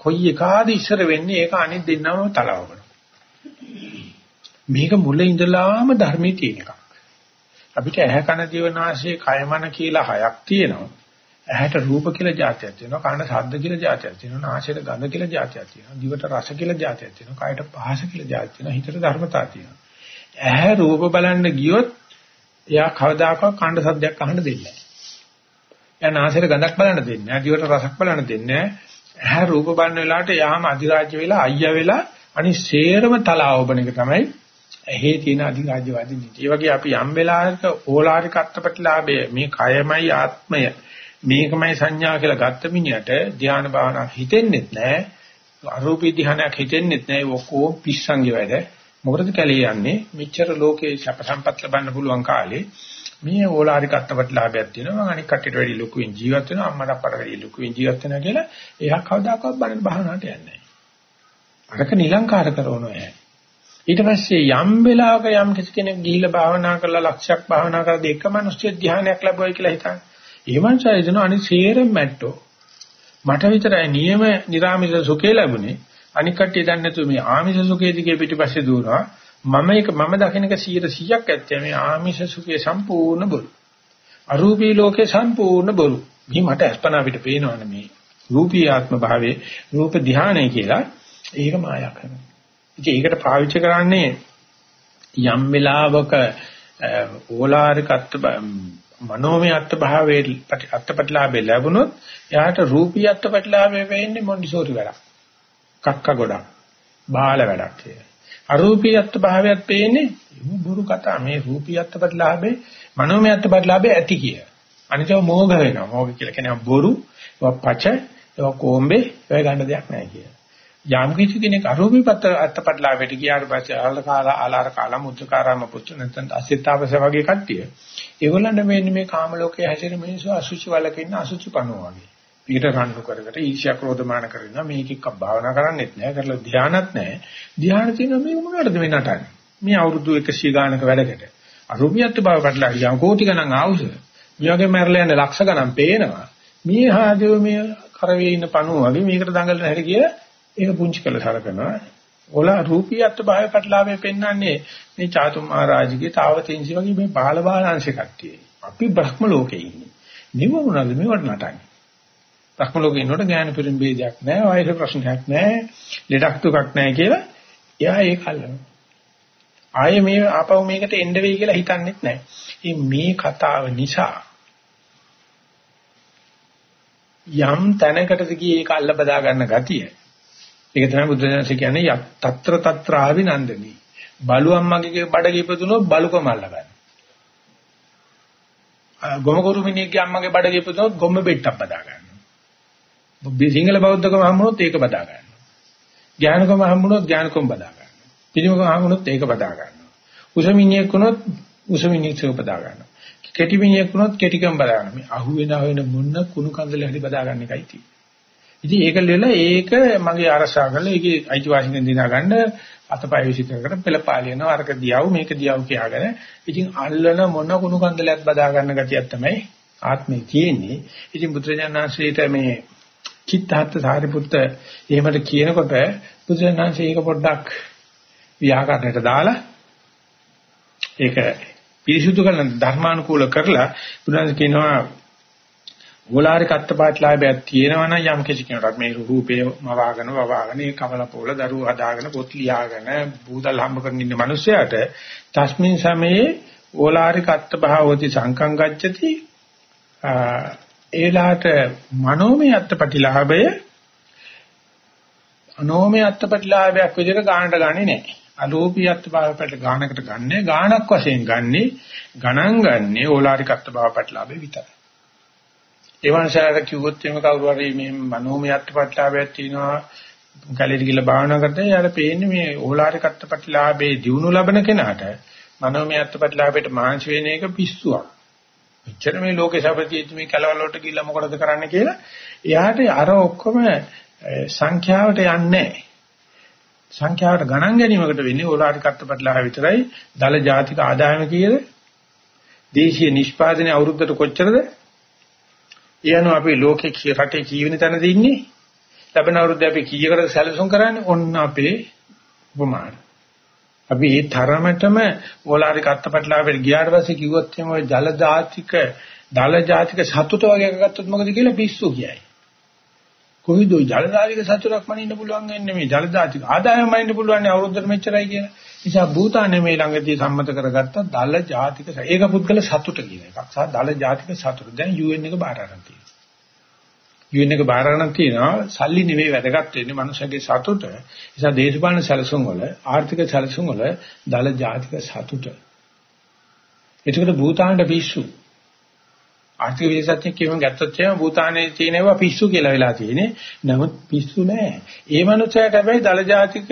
කොයි එකාද ඉස්සර වෙන්නේ ඒක අනිත් දෙන්නම තලවකට. මේක මුල ඉඳලාම ධර්මයේ තියෙන එකක්. අපිට ඇහැ කන දිව නාසය කය මන කියලා හයක් තියෙනවා. ඇහැට රූප කියලා જાතියක් තියෙනවා කනට ශබ්ද කියලා જાතියක් තියෙනවා නාසයට ගඳ කියලා જાතියක් තියෙනවා දිවට රස කියලා જાතියක් තියෙනවා කයට පහස කියලා જાතියක් තියෙනවා හිතට ධර්මතාවක් තියෙනවා ඇහැ රූප බලන්න ගියොත් එයා කවදාකවත් කණ්ඩ සද්දයක් අහන්න දෙන්නේ නැහැ. එයා නාසයට ගඳක් බලන්න දෙන්නේ නැහැ. දිවට රසක් බලන්න දෙන්නේ නැහැ. ඇහැ රූප බලන වෙලාවට යාම අධිරාජ්‍ය වෙලා අයියා වෙලා අනිත් සේරම තලාවබන එක තමයි ඇහි තියෙන අධිරාජ්‍යවාදී නීති. ඒ වගේ අපි යම් වෙලාවක ඕලාරික අත්පත්ලාභය මේ කයමයි ආත්මය මේකමයි සංඥා කියලා ගත්ත මිනිහට ධ්‍යාන භාවනාවක් හිතෙන්නෙත් නැහැ. අරූපී ධ්‍යානයක් හිතෙන්නෙත් නැහැ. ඔක්කොම පිස්සන්ගේ වැඩ. මොකටද කැලේ යන්නේ? මෙච්චර ලෝකේ සැප සම්පත් ලබන්න පුළුවන් කාලේ මේ ඕලාරික අත්පත්ලාභයක් තියෙනවා මම අනික් කට්ටියට වැඩි ලොකුවෙන් ජීවත් වෙනවා අම්මට අපට වැඩි ලොකුවෙන් ජීවත් වෙනවා කියලා එයා කවදාකවත් බණ භාවනාවට යන්නේ නැහැ. අරක නිලංකාර කරනවා ඊට පස්සේ යම් වෙලාවක යම් කෙනෙක් ගිහිල්ලා භාවනා කරලා ලක්ෂයක් භාවනා කරලා එක මිනිස්සු ධ්‍යානයක් ලැබුවයි කියලා හිතන්නේ. ඒ මනුස්සයා දෙන අනිත් සේරම මැට්ටෝ. මට විතරයි නියම නිර්ාමිත සුඛේ ලැබුණේ. අනික් කට්ටිය දන්නේ නැතුව මේ ආමිෂ සුඛේ දිගේ පිටිපස්සේ දුවනවා. මම එක මම දකින්න එක 100ක් ඇත්තේ මේ ආමිෂ සුඛේ සම්පූර්ණ බොරු. අරූපී ලෝකේ සම්පූර්ණ බොරු. මේ මට අස්පනා පිට පේනවනේ මේ රූපී ආත්ම භාවයේ රූප ධානය කියලා ඒක මායා කරනවා. ඉතින් ඒකට පාවිච්චි කරන්නේ යම් වෙලාවක ඕලාරිකත් මනෝමය අත්භාවයේ අත්පටලාභේ ලැබුණොත් එයාට රූපී අත්පටලාභේ වෙන්නේ මොන්ඩිසෝරි වැඩක්. කක්ක ගොඩක්. බාල වැඩක් කියලා. අරූපීයත්ව භාවයත් පේන්නේ බුරු කතා මේ රූපීයත්ව ප්‍රතිලාභේ මනෝමයත්ව ප්‍රතිලාභේ ඇති කිය. අනිතව මෝග වෙනවා. මෝග කියලා කියන්නේ බොරු, පච, ඒක කොම්බේ, ඒ ගන්න දෙයක් නැහැ කිය. යම් කිසි කෙනෙක් අරූපී අත්පත්ලාභයට ගියාට පස්සේ ආල කාලා ආලාර කාලා මුද්දකාරාම පුච්ච නැත්නම් අසිතාවස වගේ කට්ටිය. ඒගොල්ලන්ට මේ මේ කාම ලෝකයේ හැසිරෙන මිනිස්සු අසුචි වලක ඉන්න අසුචි පණුව වගේ. පිට රණ්ඩු කරකට ඊර්ෂ්‍යා ක්‍රෝධමාන කරනවා මේක එක්ක භාවනා කරන්නෙත් නෑ කරලා ධානත් නෑ. ධාන තියෙනවා මේ මොනවටද මේ නටන්නේ? මේ අවුරුදු 100 ගානක වැඩකට. අරුමියත් බව කඩලා ගියාම කෝටි ගණන් ආවුස. මේ වගේ මැරලා යන ලක්ෂ ගණන් පේනවා. මේ හාදේව මේ කරවේ ඉන්න පණුව වගේ මේකට දඟලන හැටි කියලා ඒක පුංචි කළ සලකනවා. ඔල රූපීයත් භාවය පැටලාවේ පෙන්වන්නේ මේ චාතුම් මහරජගේ තාවතින්සි වගේ මේ බාල බාලාංශ කට්ටිය. අපි බ්‍රහ්ම ලෝකේ ඉන්නේ. නිව මොනවාද මේවට නටන්නේ? භ්‍රම ලෝකේ ඉන්නකොට ඥාන පිරින් ભેදයක් නැහැ, වයස ප්‍රශ්නයක් නැහැ, ලෙඩක් දුකක් නැහැ කියලා එයා ඒක අල්ලනවා. ආයේ මේ ආපහු මේකට එන්න වෙයි කියලා හිතන්නෙත් නැහැ. මේ කතාව නිසා යම් තැනකටද ගියේ ඒක අල්ල බදා ගන්න ගතිය. ඒක තමයි බුද්ධ ධර්මයේ කියන්නේ යත් తත්‍ර తත්‍රාවි නන්දනි. බලුවම්මගේ බඩ ගිපදුනොත් බලුකම අල්ල ගන්න. ගොමකරු මිනිහෙක්ගේ අම්මගේ බඩ ගිපදුනොත් ගොම බෙට්ටක් බදා ගන්න. සිංහල බෞද්ධකම හම්බුනොත් ඒක බදා ගන්නවා. ඥානකම හම්බුනොත් ඥානකම බදා ගන්නවා. පිළිමකම හම්බුනොත් ඒක බදා ගන්නවා. උසමිනියෙක් වුණොත් උසමිනියෙක් බදා ගන්නවා. කෙටිමිනියෙක් වුණොත් කෙටිකම බදා ගන්නවා. මේ අහුවෙන අහුවෙන මොන කුණු කන්දලේ හරි බදා ගන්න එකයි තියෙන්නේ. ඉතින් ඒක ලෙල ඒක මගේ අරසා කරලා ඒකේ අයිතිවාසිකම් දිනා ගන්න අතපය විසිකරකට පෙළපාලියනවා අරක දියව් මේක දියව් කියාගෙන ඉතින් අල්ලන මොන කුණු කන්දලයක් බදා ගන්න ගතියක් තමයි ආත්මේ තියෙන්නේ. ඉතින් බුදුරජාණන්සේට මේ චිත්තහත් සාරිපුත්ත එහෙමද කියනකොට බුදුරජාණන්සේ ඒක පොඩ්ඩක් ව්‍යාකරණයට දාලා ඒක පිරිසුදු කරන ධර්මානුකූල කරලා බුදුරජාණන් කියනවා ඕලාරික අත්පාටලාභයක් තියෙනවා නම් යම් කිසි කෙනෙකුට මේ රූපේ මවාගෙන වවාගෙන ඒ කමල පොළ දරුව හදාගෙන පොත් ලියාගෙන බූදල් හම්බ කරගෙන ඉන්න මිනිසයාට තස්මින් සමයේ ඕලාරික අත්භාවෝති සංකං ගච්ඡති ඒලාට මනෝමය අත්පටිලාභය අනෝමය අත්පටිලාභයක් විදිහට ගානට ගන්නේ නැහැ. අලෝපී අත්භාවයට ගානකට ගන්නෑ. ගානක් වශයෙන් ගන්නේ ගණන් ගන්නේ ඕලාරික අත්භාවපටලාභේ විතරයි. ඒ වන්සාරට කිව්වොත් එimhe කවුරු හරි මේ මනෝමය අත්පටිලාභයක් තියෙනවා කැලේට ගිහලා භාවනා කරද්දී යාර පේන්නේ මේ ඕලාරික අත්පටිලාභේ දිනු ලබන කෙනාට මනෝමය අත්පටිලාභයට මාංශ වෙන එක පිස්සුවක්. එච්චර මේ ලෝකේ සබතියෙත් මේ කලවල වලට ගිහලා මොකටද කරන්න කියලා එයාට අර ඔක්කොම සංඛ්‍යාවට යන්නේ නැහැ. සංඛ්‍යාවට ගණන් ගැනීමකට වෙන්නේ ඕලාරික අත්පටිලාභ විතරයි දල ජාතික ආදායම කියලා දේශීය නිෂ්පාදනයේ අවුරුද්දට කොච්චරද ඊයano අපි ලෝකේ රටේ ජීවෙන තැනද ඉන්නේ? ලැබෙන අවුරුද්දේ අපි කීයකට සැලසුම් කරන්නේ? ඔන්න අපේ උපමාන. අපි මේ තරමටම ඕලාරික අත්පත්ලාවෙට ගියාට පස්සේ කිව්වොත් එහෙම ජල ජාතික දල ජාතික සතුට වගේ එකක් ගත්තොත් මොකද කියලා පිස්සු කියයි. කොහොමද ජල ජාතික සතුටක් මනින්න පුළුවන් වෙන්නේ මේ ජල ජාතික ආදායම මනින්න පුළුවන් අවුරුද්දට මෙච්චරයි කියලා. නිසා භූතානේ මේ ළඟදී සම්මත කරගත්ත දල ජාතික ඒක පුද්ගල සතුට කියන එකක්. සහ දල ජාතික සතුට. දැන් UN එක බාර ගන්න තියෙනවා. UN එක බාර ගන්න තියෙනවා සල්ලි නෙවෙයි වැදගත් වෙන්නේ මනුෂ්‍යගේ සතුට. නිසා දේශපාලන සැලසුම් වල ආර්ථික සැලසුම් වල දල ජාතික සතුට. එතකොට භූතානට පිස්සු. ආර්ථික විද්‍යාඥයෙක් කියමු ගත්තොත් එහෙම භූතානයේ තියෙනවා පිස්සු කියලා වෙලා තියෙන්නේ. නමුත් පිස්සු නෑ. ඒ මනුස්සයාට හැබැයි දල ජාතික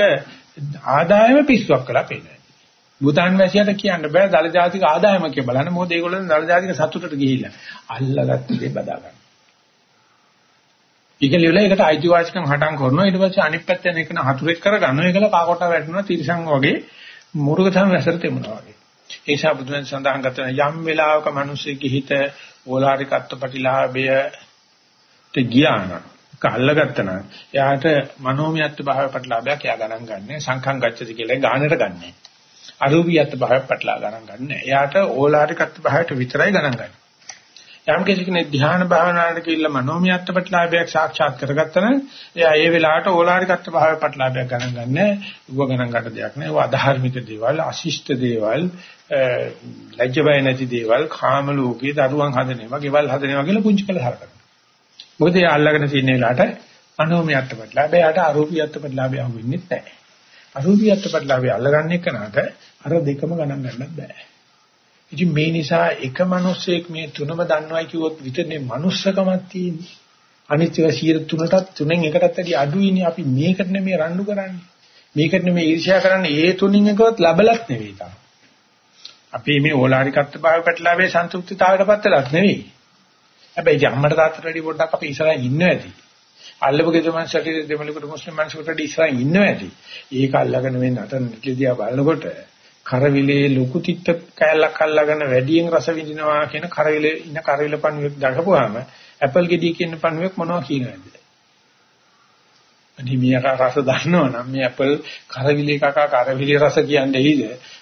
ආදායම පිස්සුවක් කරලා පෙන්නනවා. භූතාන් වැසියට කියන්න බෑ දල ජාතික ආදායම කියලා බලන්න. මොකද ඒගොල්ලෝ දල ජාතික සතුටට ගිහිල්ලා අල්ලගත්ත දේ බදා ගන්න. ඊකලියල ඒකට අයිතිවාසිකම් හටන් කරනවා. ඊට පස්සේ අනිත් පැත්තෙන් එක හතුරෙක් කරගන්නවා. ඒකල කාකොට වැටෙනවා තිරසං වගේ මුරුගතම වැසට තෙමුනවා වගේ. ඒ නිසා බුදුන් සඳහන් කරන යම් වෙලාවක මිනිස්සෙගේ හිත ඕලාරිකත්ව ප්‍රතිලාභයට ගියානම් කල්ලාගත්තා නම් එයාට මනෝමියත් භාවය පටලාභයක් එයා ගණන් ගන්නෑ සංඛං ගච්ඡති කියලා ගානට ගන්නෑ අරූපියත් භාවය පටලා ගණන් ගන්නෑ එයාට ඕලාරිකත් භාවයට විතරයි ගණන් ගන්නේ යම් කෙනෙක් ධ්‍යාන භාවනාවට කියලා මනෝමියත් ප්‍රතිලාභයක් සාක්ෂාත් කරගත්තා නම් එයා ඒ වෙලාවට ඕලාරිකත් භාවය ප්‍රතිලාභයක් ගණන් ගන්නෑ ඌව ගණන් ගන්න දෙයක් නෑ ඌ අධාර්මික දේවල් අශිෂ්ට දේවල් ලැජ්ජ බය නැති දේවල් කාම ලෝකේ දරුවන් හදනවා ගෙවල් හදනවා කියලා පුංචි කළ හරකට මොකද ඒ අල්ලගෙන තියෙන වෙලාවට අනෝමියත් ප්‍රතිලාභය යට අරූපියත් ප්‍රතිලාභය අහු වෙන්නේ නැහැ. අරූපියත් ප්‍රතිලාභය අල්ලගන්න එකනට අර දෙකම ගණන් ගන්නත් බෑ. ඉතින් මේ නිසා එක මිනිහෙක් මේ තුනම දන්නවයි කිව්වොත් විතරනේ මනුස්සකමක් තියෙන්නේ. අනිත් ඒවා 103ටත් තුනෙන් එකටත් වැඩි අඩුයිනේ අපි මේකට නෙමෙයි රණ්ඩු කරන්නේ. මේකට නෙමෙයි ඊර්ෂ්‍යා කරන්නේ. ඒ තුنين එකවත් ලබලක් නෙවෙයි තාම. අපි මේ ඕලාරිකත්ව භාව පැටලාවේ සන්තුෂ්ඨිතාවයටපත් වෙලක් නෙවෙයි. හැබැයි ඉතින් අම්මට තාත්තට වැඩි පොඩ්ඩක් අපි ඉස්සරහින් ඉන්න ඇති. අල්ලපු ගෙදමන් සැටි දෙමළකට මුස්ලිම් මිනිසුන්ට ඉස්සරහින් ඉන්න ඇති. ඒක අල්ලගෙන මේ නටන කිලිදියා බලනකොට කරවිලේ ලොකු තිත්ත කෑල්ලක් අල්ලගෙන වැඩියෙන් රස විඳිනවා කියන කරවිලේ ඉන්න කරවිල පණුවෙක් දකපුවාම ඇපල් ගෙඩිය කියන පණුවෙක් මොනවා කියනවද? අනිත් මියා රස දන්නවනම් මේ ඇපල් කරවිලේ කකා කරවිලේ රස කියන්නේ හිද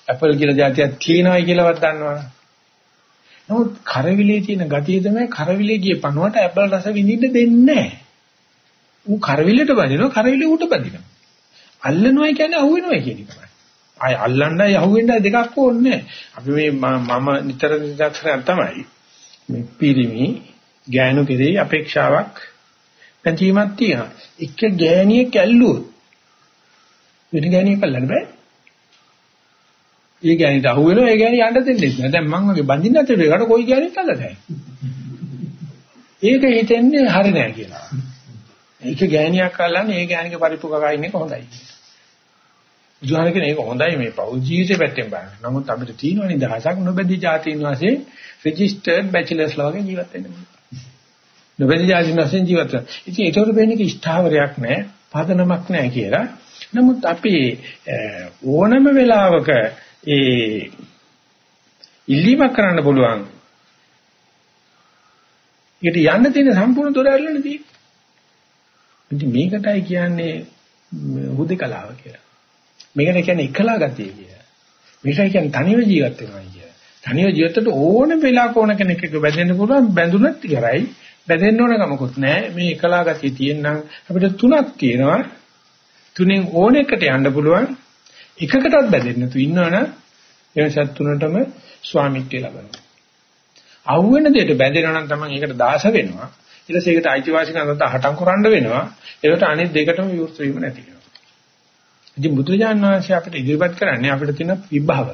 ඇපල් කියලා જાතියක් තියෙනවයි කියලාවත් දන්නවනේ. නමුත් කරවිලේ තියෙන ගතිය තමයි කරවිලේ ගිය පණුවට ඇබල් රස විඳින්න දෙන්නේ නැහැ. ඌ කරවිලට බදිනවා කරවිලේ ඌට බදිනවා. අල්ලනවයි කියන්නේ අහුවෙනවයි කියන එකයි. ආය අල්ලන්නයි අහුවෙන්නයි දෙකක් ඕනේ අපි මේ මම නිතර නිතරම තමයි මේ පිරිමි ගෑනු කෙරෙහි අපේක්ෂාවක් පැතීමක් තියෙනවා. එක ගෑණියෙක් ඇල්ලුවොත් වෙන ගෑණියෙක් අල්ලන්න බෑ. ඒ ගෑණිට අහු වෙනවා ඒ ගෑණි යන්න දෙන්නේ නැහැ. දැන් මං වගේ බඳින්න ඇතුළේ ඒකට කොයි ගෑණිත් අල්ලදයි. ඒක හිතෙන්නේ හරි නෑ කියලා. ඒක ගෑණියක් අල්ලන්නේ ඒ ගෑණික පරිපූර්ණකා ඉන්න එක හොඳයි. බුදුහාම කියන එක හොඳයි මේ පෞල් ජීවිතේ පැත්තෙන් බලන්න. නමුත් අපිට තියෙන නිදහසක් නොබැදී જાතීන් වාසේ රෙජිස්ටර්ඩ් බැචලර්ස් ලාගේ ජීවත් වෙන්න පුළුවන්. නොබැදී જાතීන් වාසේ ජීවත් වෙන්න. ඉතින් ඒතකොට වෙන්නේ කි ස්ථාවරයක් නැහැ, පදනමක් නැහැ කියලා. නමුත් අපි ඕනම වෙලාවක ඒ ඉල්ලීමක් කරන්න පුළුවන්. ඒකට යන්න තියෙන සම්පූර්ණ දොර ඇරලා තියෙන්නේ. ඉතින් මේකටයි කියන්නේ හුදේකලාව කියලා. මේකට කියන්නේ එකලා ගතිය කියලා. මේකයි කියන්නේ තනිව ජීවත් වෙනවා කියලා. තනිව ජීවිතයට ඕන වෙලාවක ඕන කෙනෙක් එක්ක බැඳෙන්න පුළුවන් බැඳුනත් ඉවරයි. බැඳෙන්න ඕන කමකුත් නැහැ. මේ එකලා ගතිය තියෙනනම් අපිට තුනක් තියෙනවා. තුනෙන් ඕන එකට යන්න පුළුවන්. එකකටත් බැඳෙන්න තු ඉන්නවනම් එවසත් තුනටම ස්වාමිත්වය ලබනවා. අහුවෙන දෙයට බැඳෙනවා නම් තමයි ඒකට දාස වෙනවා. ඊට පස්සේ ඒකට අයිතිවාසිකම් නැත්නම් හටම් කරන්න වෙනවා. ඒකට අනිත් දෙකටම විවෘත වීම නැති වෙනවා. ඉතින් බුදුරජාණන් වහන්සේ අපිට ඉදිරිපත් කරන්නේ අපිට තියෙන විභව,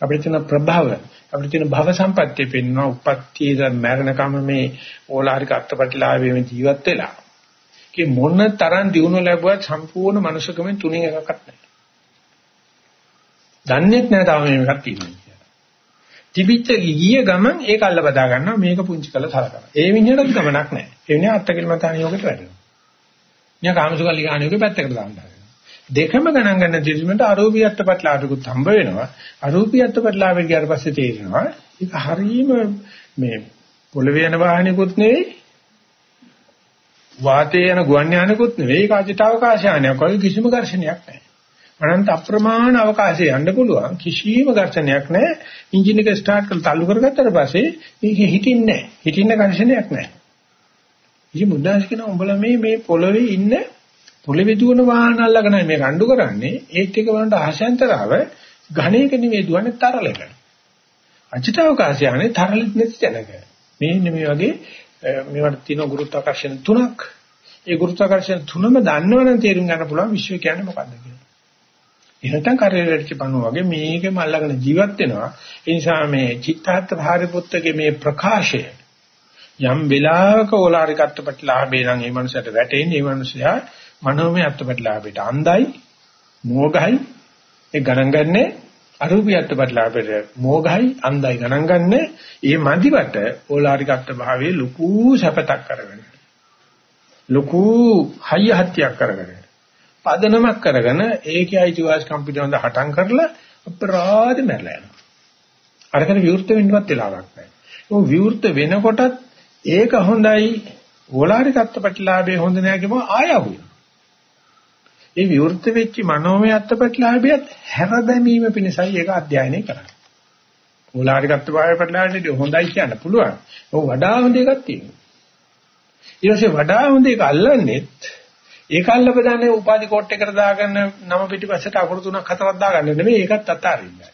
අපිට තියෙන ප්‍රභව, අපිට තියෙන භව සම්පත්තිය පෙන්වන උපත්තිය ඉඳන් මරණකම මේ ඕලාරික අත්පටිලාභයේ ජීවත් වෙලා. කි මොන තරම් දිනුන ලැබුවත් සම්පූර්ණ මනුෂ්‍යකමෙන් තුනෙන් එකක්වත් නැහැ. දන්නේත් නැහැ තාම මේකක් තියෙනවා. තිබිච්ච ගිය ගමන් ඒක අල්ල බදා ගන්නවා මේක පුංචි කළා සලකනවා. ඒ විදිහට ගමනක් නැහැ. ඒ වෙනේ අත්කල්මතාන යෝගයට වැටෙනවා. නිකන් කාමසුකල්ලි ගන්න යෝගේ පැත්තකට දාන්න. දෙකම ගණන් ගන්න තිරෙන්නට අරූපී අත්පත්ලාටකුත් හම්බ වෙනවා. අරූපී අත්පත්ලාවෙ ගියාට පස්සේ තේරෙනවා ඒක හරීම මේ පොළවේ යන වාහනයකුත් නෙවෙයි වාතයේ යන ගුවන් යානකුත් නෙවෙයි ඒක අජිතාවකාශ යානයක්. කිසිම ඝර්ෂණයක් නැහැ. අනන්ත අප්‍රමාණ අවකාශයේ යන්න පුළුවන් කිසිම ඝර්ෂණයක් නැහැ. එන්ජින් එක ස්ටාර්ට් කරලා තල්ලු කරගත්තට පස්සේ මේක හිටින්නේ නැහැ. හිටින්න ඝර්ෂණයක් නැහැ. ඉතින් මුද්දාස් කියන උඹලා මේ මේ පොළවේ ඉන්න පොළවේ දුවන වාහන අල්ලගෙන මේ රණ්ඩු කරන්නේ ඒත් එක වලට ආශයන්තරව ඝණයක නෙවෙයි දුවන්නේ තරලක. අචිතාවකාශය යන්නේ තරලෙත් නැති තැනක. මේ මේ වගේ මේවට තියෙන ගුරුත්වාකර්ෂණ තුනක්. ඒ ගුරුත්වාකර්ෂණ තුනම දන්නවනම් තේරුම් ගන්න පුළුවන් විශ්වය කියන්නේ මොකක්ද කියලා. එහෙනම් කාර්යවලට පණුව වගේ මේකම අල්ලගෙන ජීවත් වෙනවා. ඒ නිසා මේ චිත්තාර්ථ භාරිපුත්තගේ මේ ප්‍රකාශය යම් වෙලාවක ඕලාරිකත්ව ප්‍රතිලාභේ නම් ඒ මනුස්සයට වැටෙන්නේ ඒ මනුස්සයා මනෝමය අත්පත්ලාභයට අන්දයි මෝගයි. ඒ ගණන් ගන්නේ අරූපී අත්පත්ලාභයට මෝගයි අන්දයි ගණන් ගන්නේ. ඒ මදිවට ඕලාරිකත්ව භාවයේ ලুকু සැපතක් කරගෙන ලুকু හය හත්‍යක් කරගෙන පදනමක් කරගෙන ඒකේ අයිතිවාසිකම් පිටවඳ හටම් කරලා අපරාධ මැරලා යනවා. අරකට විවෘත වෙන්නවත් වෙලාවක් නැහැ. ඒ විවෘත වෙනකොටත් ඒක හොඳයි. ඕලාරිකත්ව ප්‍රතිලාභේ හොඳ නැහැ කියපුවා ආය අහුවෙනවා. ඒ විවෘත වෙච්ච මනෝමය අත්පත්ලාභයත් හැර දැමීම පිණිසයි ඒක අධ්‍යයනය කරන්නේ. ඕලාරික අත්පත්ලාභයට හොඳයි කියන්න පුළුවන්. ਉਹ වඩා හොඳ එකක් තියෙනවා. ඊට පස්සේ වඩා හොඳ එක අල්ලන්නේත් ඒකල්ල බදන්නේ උපාධි කෝට් එකට දාගෙන නම පිටිපස්සට අකුරු තුනක් හතරක් දාගන්න නෙමෙයි ඒකත් අතාරින්නයි.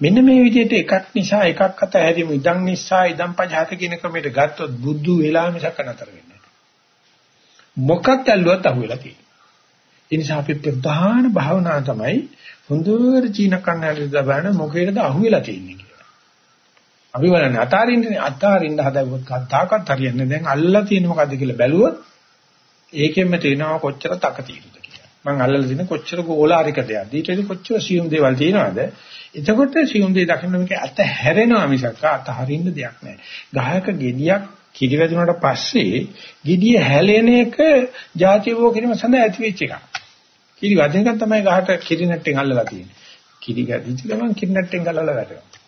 මෙන්න මේ විදිහට එකක් නිසා එකක් අත හැරීම ඉදන් නිසා ඉදන් පජහත කියන ක්‍රමයට ගත්තොත් බුද්ධ වේලා මිසක නතර වෙන්නේ නැහැ. මොකක් ඇල්ලුවත් අහුවෙලා තියෙනවා. ඒ නිසා අපි ප්‍රධාන භාවනාව තමයි හොඳට චීන කන්නට දබන මොකේද අහුවෙලා තියෙන්නේ කියලා. අපි බලන්නේ අතාරින්නේ අතාරින්න හදාගොත් කතාකත් හරියන්නේ දැන් අල්ලලා තියෙන මොකද්ද කියලා බැලුවොත් ඒකෙන්ම තේනවා කොච්චර තක తీරුද කියලා. මං අල්ලලා තියෙන කොච්චර ගෝලාරික දෙයක්ද ඊට වඩා කොච්චර සියුම් දේවල් තියෙනවද? එතකොට සියුම් දේ දකින්න මේක අත හැරෙනවා මිසක් අත හරින්න දෙයක් නැහැ. ගහක ගෙඩියක් කිරි වැදුනට පස්සේ ගෙඩිය හැලෙන එක ಜಾති වෝ කිරීම සඳහා ඇති වෙච්ච එකක්. කිරි වදින එක තමයි ගහට කිරි නැට්ටෙන් අල්ලලා තියෙන්නේ. කිරි ගැදිච්ච ගමන් කිරි නැට්ටෙන් ගලලා වැටෙනවා.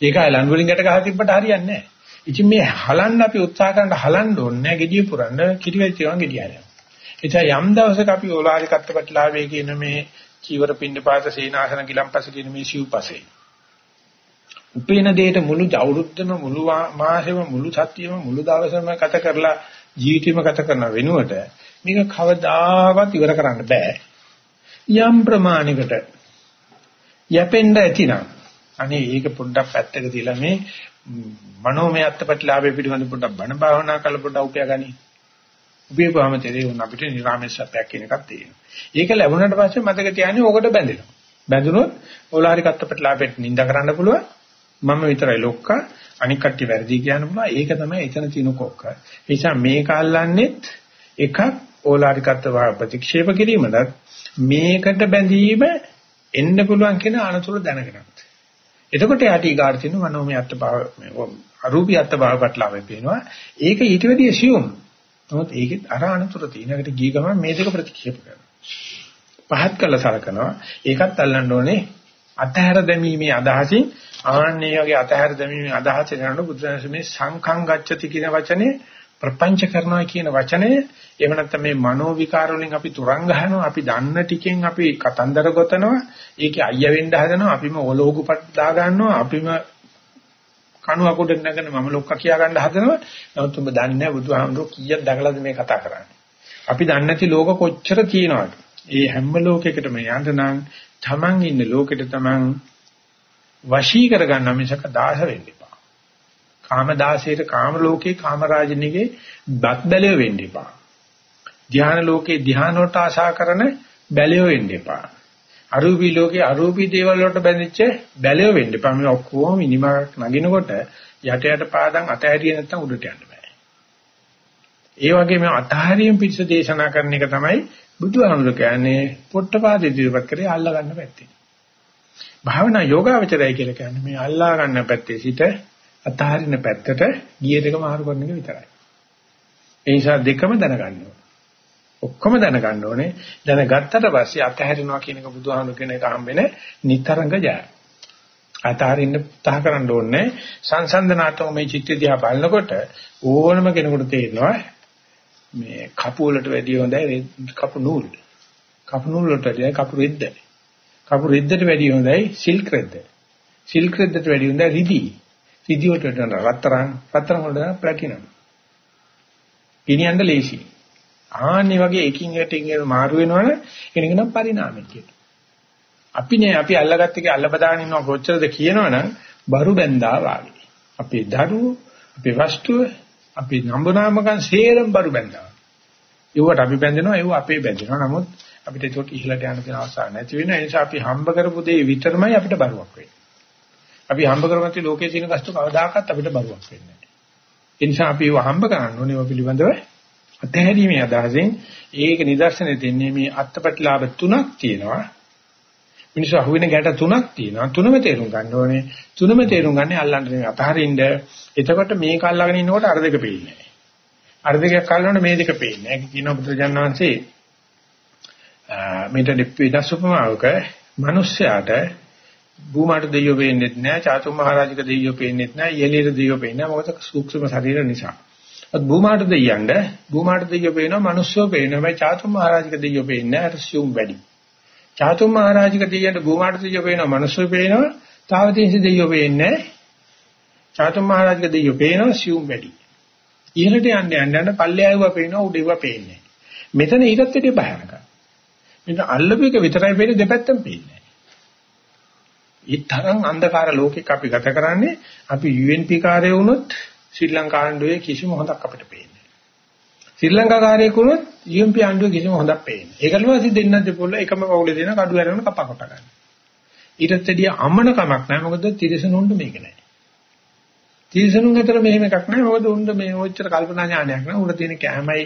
ඒකයි ලන් වලින් ගැට ගහ තිබ්බට හරියන්නේ නැහැ. ඉතින් මේ හලන්න අපි උත්සාහ කරන හලන්න ඕනේ නැහැ gediy පුරන්න කිරිවෙච්ච ගමන් gediy හරියනවා. එතැ යම් දවසක අපි ඕලාරිකත්ව ප්‍රතිලාභයේ කියන මේ චීවර පින්නපාත සීනාසන ගිලම්පස කියන මේ සිව්පසේ. උපේන දෙයට මුළු අවුරුද්දම මුළු මාසෙම මුළු සතියෙම මුළු දවසම ගත කරලා ජීවිතේම ගත කරන වෙනුවට මේක කවදාවත් ඉවර කරන්න බෑ. යම් ප්‍රමාණයකට යැපෙන්න ඇතිනම් අනේ ඒක පොඩ්ඩක් පැත්තක තියලා මේ මනෝමය අත්පත්ලාභය පිළිබඳ පොඩ්ඩක් බණ භාවනා කරලා පොඩ්ඩක් උපයා ගනි. උපයපුවාම තේරෙන්නේ අපිට නිරාමේශපයක් කියන එකක් තියෙනවා. ඒක ලැබුණාට පස්සේ මතක තියාගන්න ඕකට බැඳෙනවා. බැඳුනොත් ඕලාරික අත්පත්ලාභයට නිඳ කරන්න පුළුවන්. මම විතරයි ලොක්කා අනික් කට්ටිය වැරදි කියන්න පුළුවන්. ඒක තමයි එතන තියෙන කොක්ක. ඒ නිසා මේක අල්ලන්නේත් එකක් ඕලාරිකත්ව ප්‍රතික්ෂේප කිරීමකට මේකට බැඳීම එන්න පුළුවන් කියන අනතුරු දැනගන්නත්. එතකොට යටි ඊගාට තියෙන මනෝමය අත්භාව අරූපී අත්භාව පැටලාවෙ පේනවා. ඒක ඊට වැඩි assume. නමුත් ඒකෙත් අර අනතුරු තියෙනකට ගිය ගමන් මේ දෙක ප්‍රතික්ෂේප කරනවා. පහත් කළ සලකනවා. ඒකත් අල්ලන්න ඕනේ අතහැර දැමීමේ අදහසින් ආන්නේ වගේ අතහැර දැමීමේ අදහස කරන බුදුරජාණන් මේ සංඛං ගච්ඡති කියන වචනේ ප්‍රපංච කරනවා කියන වචනය එහෙම නැත්නම් මේ මනෝ විකාර වලින් අපි තුරන් ගහනවා අපි දන්න ටිකෙන් අපි කතන්දර ගොතනවා ඒකේ අයිය වෙන්න හදනවා අපිම ඔලෝගුපත් දා ගන්නවා අපිම කණු අකුඩ නැගෙන මම ලොක්කා කියා ගන්න හදනවා නමුත් ඔබ දන්නේ නැහැ බුදුහාමුදුරුවෝ කීයක් දැකලාද මේ කතා කරන්නේ අපි දන්නේ නැති ලෝක කොච්චර තියෙනවද ඒ හැම ලෝකයකටම යන්න නම් Taman ඉන්න ලෝකෙට Taman වශී කරගන්න මිසක දාස වෙන්න එපා. කාම දාසයට කාම ලෝකේ කාම රාජිනීගේ බත් බැලිය වෙන්න එපා. ධ්‍යාන ලෝකේ ධ්‍යාන වලට ආශා කරන බැලිය වෙන්න එපා. අරූපී ලෝකේ අරූපී දේවල් වලට බැඳිච්ච බැලිය වෙන්න එපා. මේ ඔක්කොම මිනිමක් නගිනකොට යට යට පාදම් අතහැරියේ නැත්තම් උඩට යන්න බෑ. ඒ වගේම අතහැරීම පිටස දේශනා කරන එක තමයි බුදුහාමුදුර කියන්නේ පොට්ටපාද ඉදිරිපත් කරේ අල්ලා ගන්න පැත්තේ. භාවනා යෝගාවචරය කියලා කියන්නේ මේ අල්ලා ගන්න පැත්තේ සිට අතහරින පැත්තට ගිය දෙක මාරු කරන එක විතරයි. ඒ නිසා දෙකම දැනගන්න ඕනේ. ඔක්කොම දැනගන්න ඕනේ. දැනගත්තට පස්සේ අතහැරෙනවා කියන එක බුදුහාමුදුර කියන එක හම්බෙන්නේ නිතරංග ජය. අතහරින්න උත්සාහ කරන්න ඕනේ. සංසන්දනාත්මක මේ චිත්ත දිහා බලනකොට ඕනම කෙනෙකුට තේරෙනවා මේ කපු වලට වැඩිය හොඳයි කපු නූල්. කපු නූල් වලට වැඩිය කපු රෙද්ද. කපු රෙද්දට වැඩිය හොඳයි සිල්ක් රෙද්ද. සිල්ක් රෙද්දට වැඩිය හොඳයි රිදි. රිදි වලට වඩා රත්තරන් රත්තරන් වලට ප්ලැටිනම්. ගිනියන්න ලේසි. ආන්නේ වගේ එකින් එකට එකින් මාරු වෙනවනේ එනික නම් පරිණාමය කියලා. අපි නේ අපි අල්ලගත්ත එකේ අල්ල බදාගෙන ඉන්නව කොච්චරද කියනවනම් බරු බැඳා වාගේ. අපේ දරුවෝ, අපේ වස්තුව, අපේ නම්බනාමකන් සේරම බරු බැඳා. ඒවට අපි බැඳෙනවා ඒව අපේ බැඳෙනවා. නමුත් අපිට ඒකට ඉහළට යන්න තියෙන අවස්ථාවක් නැති වෙන නිසා අපි හම්බ කරපු දේ විතරමයි අපිට බරුවක් වෙන්නේ. අපි හම්බ කරගත්තේ ලෝකයේ තියෙන කෂ්ට කවදාකවත් අපිට බරුවක් වෙන්නේ නැහැ. ඒ නිසා අපි ඒව හම්බ කරන්න ඕනේ ඒව පිළිබඳව අතහැරීමේ අදහසෙන් ඒක නිදර්ශනය දෙන්නේ මේ අත්පත්ලාභ තුනක් තියෙනවා. මිනිස්සු අහුවෙන ගැට තුනක් තියෙනවා. තුනම තේරුම් ගන්න ඕනේ. තුනම තේරුම් ගන්නේ අල්ලන්න නෙවෙයි අතහරින්න. එතකොට මේක අල්ලගෙන ඉන්නකොට අර දෙක පේන්නේ නැහැ. අර දෙකක් අල්ලනකොට මේ දෙක පේන්නේ නැහැ. කියනවා බුදුරජාණන් වහන්සේ මේට වෙනස් උපමාවක මිනිස්යාට භූමාට දෙයියෝ පේන්නේ නැහැ, චාතුම් මහරජක දෙයියෝ පේන්නේ නැහැ, යෙලීර දෙයියෝ පේන්නේ නැහැ. මොකද සූක්ෂම ශරීර නිසා. අත් භූමාට දෙයියන්ට භූමාට දෙයියෝ පේනවා, මිනිස්සුෝ පේනවා. හැබැයි චාතුම් මහරජක දෙයියෝ පේන්නේ නැහැ. අර සියුම් වැඩි. චාතුම් මහරජක දෙයියන්ට භූමාට දෙයියෝ පේනවා, මිනිස්සුෝ පේනවා. තාවදීන්සි දෙයියෝ පේන්නේ නැහැ. චාතුම් මහරජක දෙයියෝ පේනවා, සියුම් වැඩි. ඉහළට යන්න යන්න යන්න පල්ලෙයව පේනවා, උඩේව පේන්නේ. මෙතන ඊටත් වැඩිය භයානකයි. මෙතන අල්ලපු එක විතරයි පේන්නේ දෙපැත්තම පේන්නේ. ඒ තරම් අන්ධකාර ලෝකෙක අපි ගත කරන්නේ අපි UNP කාර්යය වුණොත් ශ්‍රී ලංකා ආණ්ඩුවේ කිසිම හොඳක් අපිට පේන්නේ ශ්‍රී ලංකා කාර්යයක් වුණොත් UNP ආණ්ඩුවේ කිසිම හොඳක් පේන්නේ ඒකලම අපි දෙන්නත් දෙපොළ එකම පවුලේ දෙන කඩු ඇරගෙන කපා කොට ගන්න. ඊටත් වැඩිය අමන කමක් නැහැ. මොකද තිරසනුන්ට මේක නැහැ. තිරසනුන් අතර මෙහෙම එකක් නැහැ. මොකද උන්ට මේ ඔච්චර කල්පනා ඥානයක් නැහැ. උන්ට තියෙන කැමයි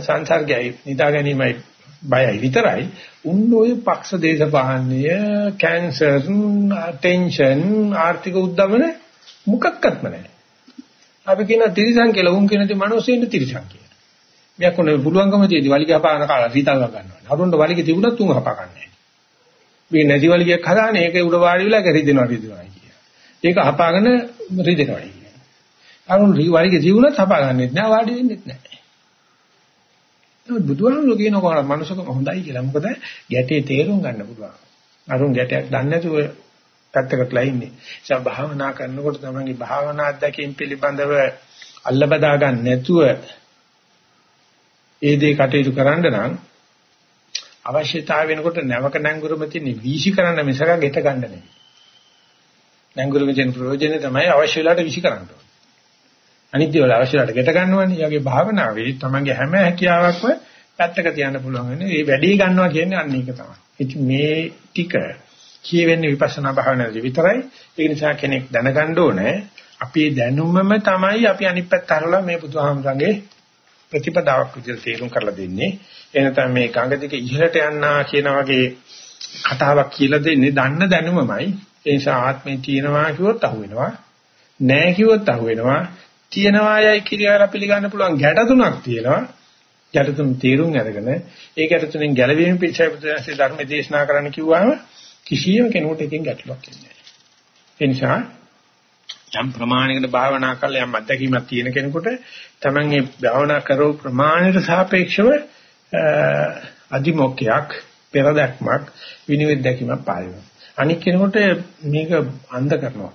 සංසර්ගයයි නිදා ගැනීමයි බයයි විතරයි. උන් ඔය පක්ෂ දේශපාලනය කැන්සර් ටෙන්ෂන් ආර්ථික උද්දමන මොකක්වත්ම නැහැ. අපි කියන තිරිසන් කියලා උන් කියන දේ මිනිස්සුන්ට තිරිසන් කියලා. මෙයක් උනේ පුළුවන්කම තියෙදි වලිග හපාන කාලා සීතල ගන්නවා. නරුන්ට වලිග තිබුණත් තුන් හපා ගන්නෑ මේ නැති වලිගයක් හදාන්නේ ඒක උඩ වාඩි වෙලා කරිදෙනවා රිදෙනවා කියන ඒක හපාගෙන රිදෙනවා කියන අරුන් වලිග තිබුණත් හපා ගන්නෙත් නෑ වාඩි වෙන්නෙත් නෑ. නමුත් බුදුහාමුදුරු කියනවා මනුස්සකම හොඳයි කියලා. මොකද ගැටේ තේරුම් ගන්න පුළුවන්. අරුන් ගැටයක් දන්නේ නැතුව පැත්තකටලා ඉන්නේ. ඒ භාවනා කරනකොට තමයි භාවනා අධ්‍යක්ෂින් පිළිබඳව අල්ල බදා ගන්න නැතුව ඒ දේ කටයුතු කරන්න නම් අවශ්‍යතාව වෙනකොට නැවක නැංගුරම තියෙන වීසි කරන්න මිසක ගෙට ගන්න නෙවෙයි. නැංගුරම කියන ප්‍රයෝජනේ තමයි අවශ්‍ය වෙලාවට වීසි කරන්න ඕනේ. අනිත් දේවල් අවශ්‍යලාට ගෙට ගන්නවනේ. යාගේ භාවනාවේ තමන්ගේ හැම හැකියාවක්ම පැත්තක තියන්න පුළුවන් වෙන්නේ. මේ වැඩි ගන්නවා කියන්නේ අන්න ඒක තමයි. ඉතින් මේ ටික කියවෙන්නේ විපස්සනා භාවනාවේ විතරයි. ඒ නිසා කෙනෙක් දැනගන්න ඕනේ අපේ දැනුමම තමයි අපි අනිත් පැත්ත හරලා මේ බුදුහාමරගේ ප්‍රතිපදාවක් විදිහට තේරුම් කරලා දෙන්නේ. එනතම මේ ගඟ දිග ඉහළට යන්නා කියන වගේ කතාවක් කියලා දෙන්නේ දන්න දැනුමමයි. ඒ නිසා ආත්මේ තියෙනවා කිව්වොත් අහුවෙනවා. නැහැ කිව්වොත් අහුවෙනවා. තියෙනවායයි කියලා පිළිගන්න පුළුවන් ගැට තුනක් තියෙනවා. ගැට තුන තේරුම් අරගෙන ඒ ගැට තුනෙන් ගැලවීම පිටසයි බුදුන්සේ ධර්ම දේශනා කරන්න කිව්වම කිසියම් කෙනෙකුට එකෙන් ගැටලුවක් එන්නේ නැහැ. ඒ නිසා යම් ප්‍රමාණයකට භාවනා කරලා යම් අත්දැකීමක් තියෙන කෙනෙකුට Taman මේ භාවනා කරෝ ප්‍රමාණයට සාපේක්ෂව අදිමොක්කයක් පෙරදක්මක් විනිවිද දැකීමක් පාවෙනවා. අනික් කෙනෙකුට මේක අන්ධ කරනවා.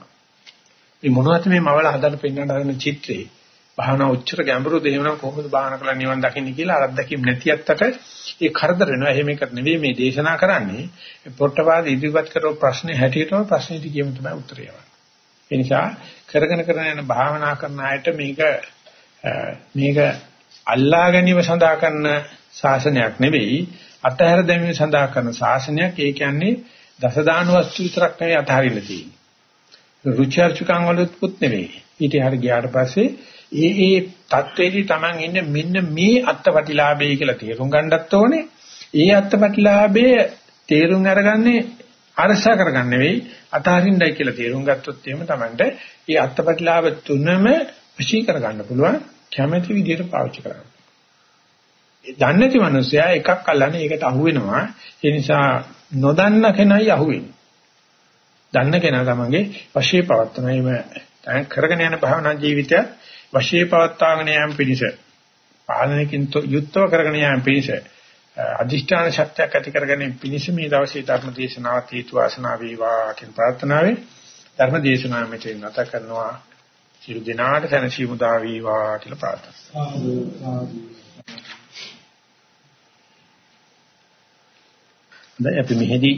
මේ මොනවද මේ මවල හදලා පෙන්වන්න හදන චිත්‍රේ භාවනා උච්චර ගැඹුරු දෙහිවනම් කොහොමද භාවනා කරලා නිවන් දකින්නේ කියලා අර අත්දැකීම් නැති අත්තට ඒ කරදර වෙනවා. එහෙම එකට නෙවෙයි මේ දේශනා කරන්නේ. පොට්ටපාද ඉදිරිපත් කරව ප්‍රශ්නේ හැටියටම ප්‍රශ්නෙට කියමු තමයි උත්තරය. ඒ නිසා කරගෙන කරගෙන යන භාවනා කරන අයට මේක මේක අල්ලා ගැනීම සඳහා කරන ශාසනයක් නෙවෙයි අතහැර දැමීම සඳහා කරන ශාසනයක්. ඒ කියන්නේ දසදාන වස්තු විතරක් නෙවෙයි අතහරින්න තියෙන්නේ. රුචි අරුචිකම් වලුත්කුත් නෙවෙයි. ඊට එහාට ගියාට පස්සේ ඒ ඒ தത്വෙදී Taman ඉන්න මෙන්න මේ අත්පටිලාභය කියලා තේරුම් ගන්නත් ඕනේ. ඒ අත්පටිලාභය තේරුම් අරගන්නේ අරසා කරගන්න වෙයි අතහරින්නයි කියලා තේරුම් ගත්තොත් එහෙම Tamanට ඒ අත්පටිලාභ තුනම වශී කරගන්න පුළුවන් කැමැති විදිහට පාවිච්චි කරන්න. දන්නේ නැති මිනිසයා එකක් අල්ලන්නේ ඒකට අහු වෙනවා. ඒ නිසා නොදන්න කෙනයි අහු වෙන්නේ. දන්න කෙනා තමන්ගේ වශයේ පවත්වන එම කරගෙන යන භාවනා ජීවිතය වශයේ පවත්වාගෙන යාම පිණිස පාලනකින් යුක්තව කරගෙන යාම පිණිස අදිෂ්ඨාන ශක්තියක් ඇති කරගෙන පිණිස මේ දවසේ ධර්ම දේශනාවත් හේතු වාසනා වේවා කියන ප්‍රාර්ථනාවෙන් ධර්ම දේශනාව මෙතන නැත කරනවා. සියලු දෙනාට සැනසීම උදා වේවා කියලා ප්‍රාර්ථනා දැන් අපි මෙහිදී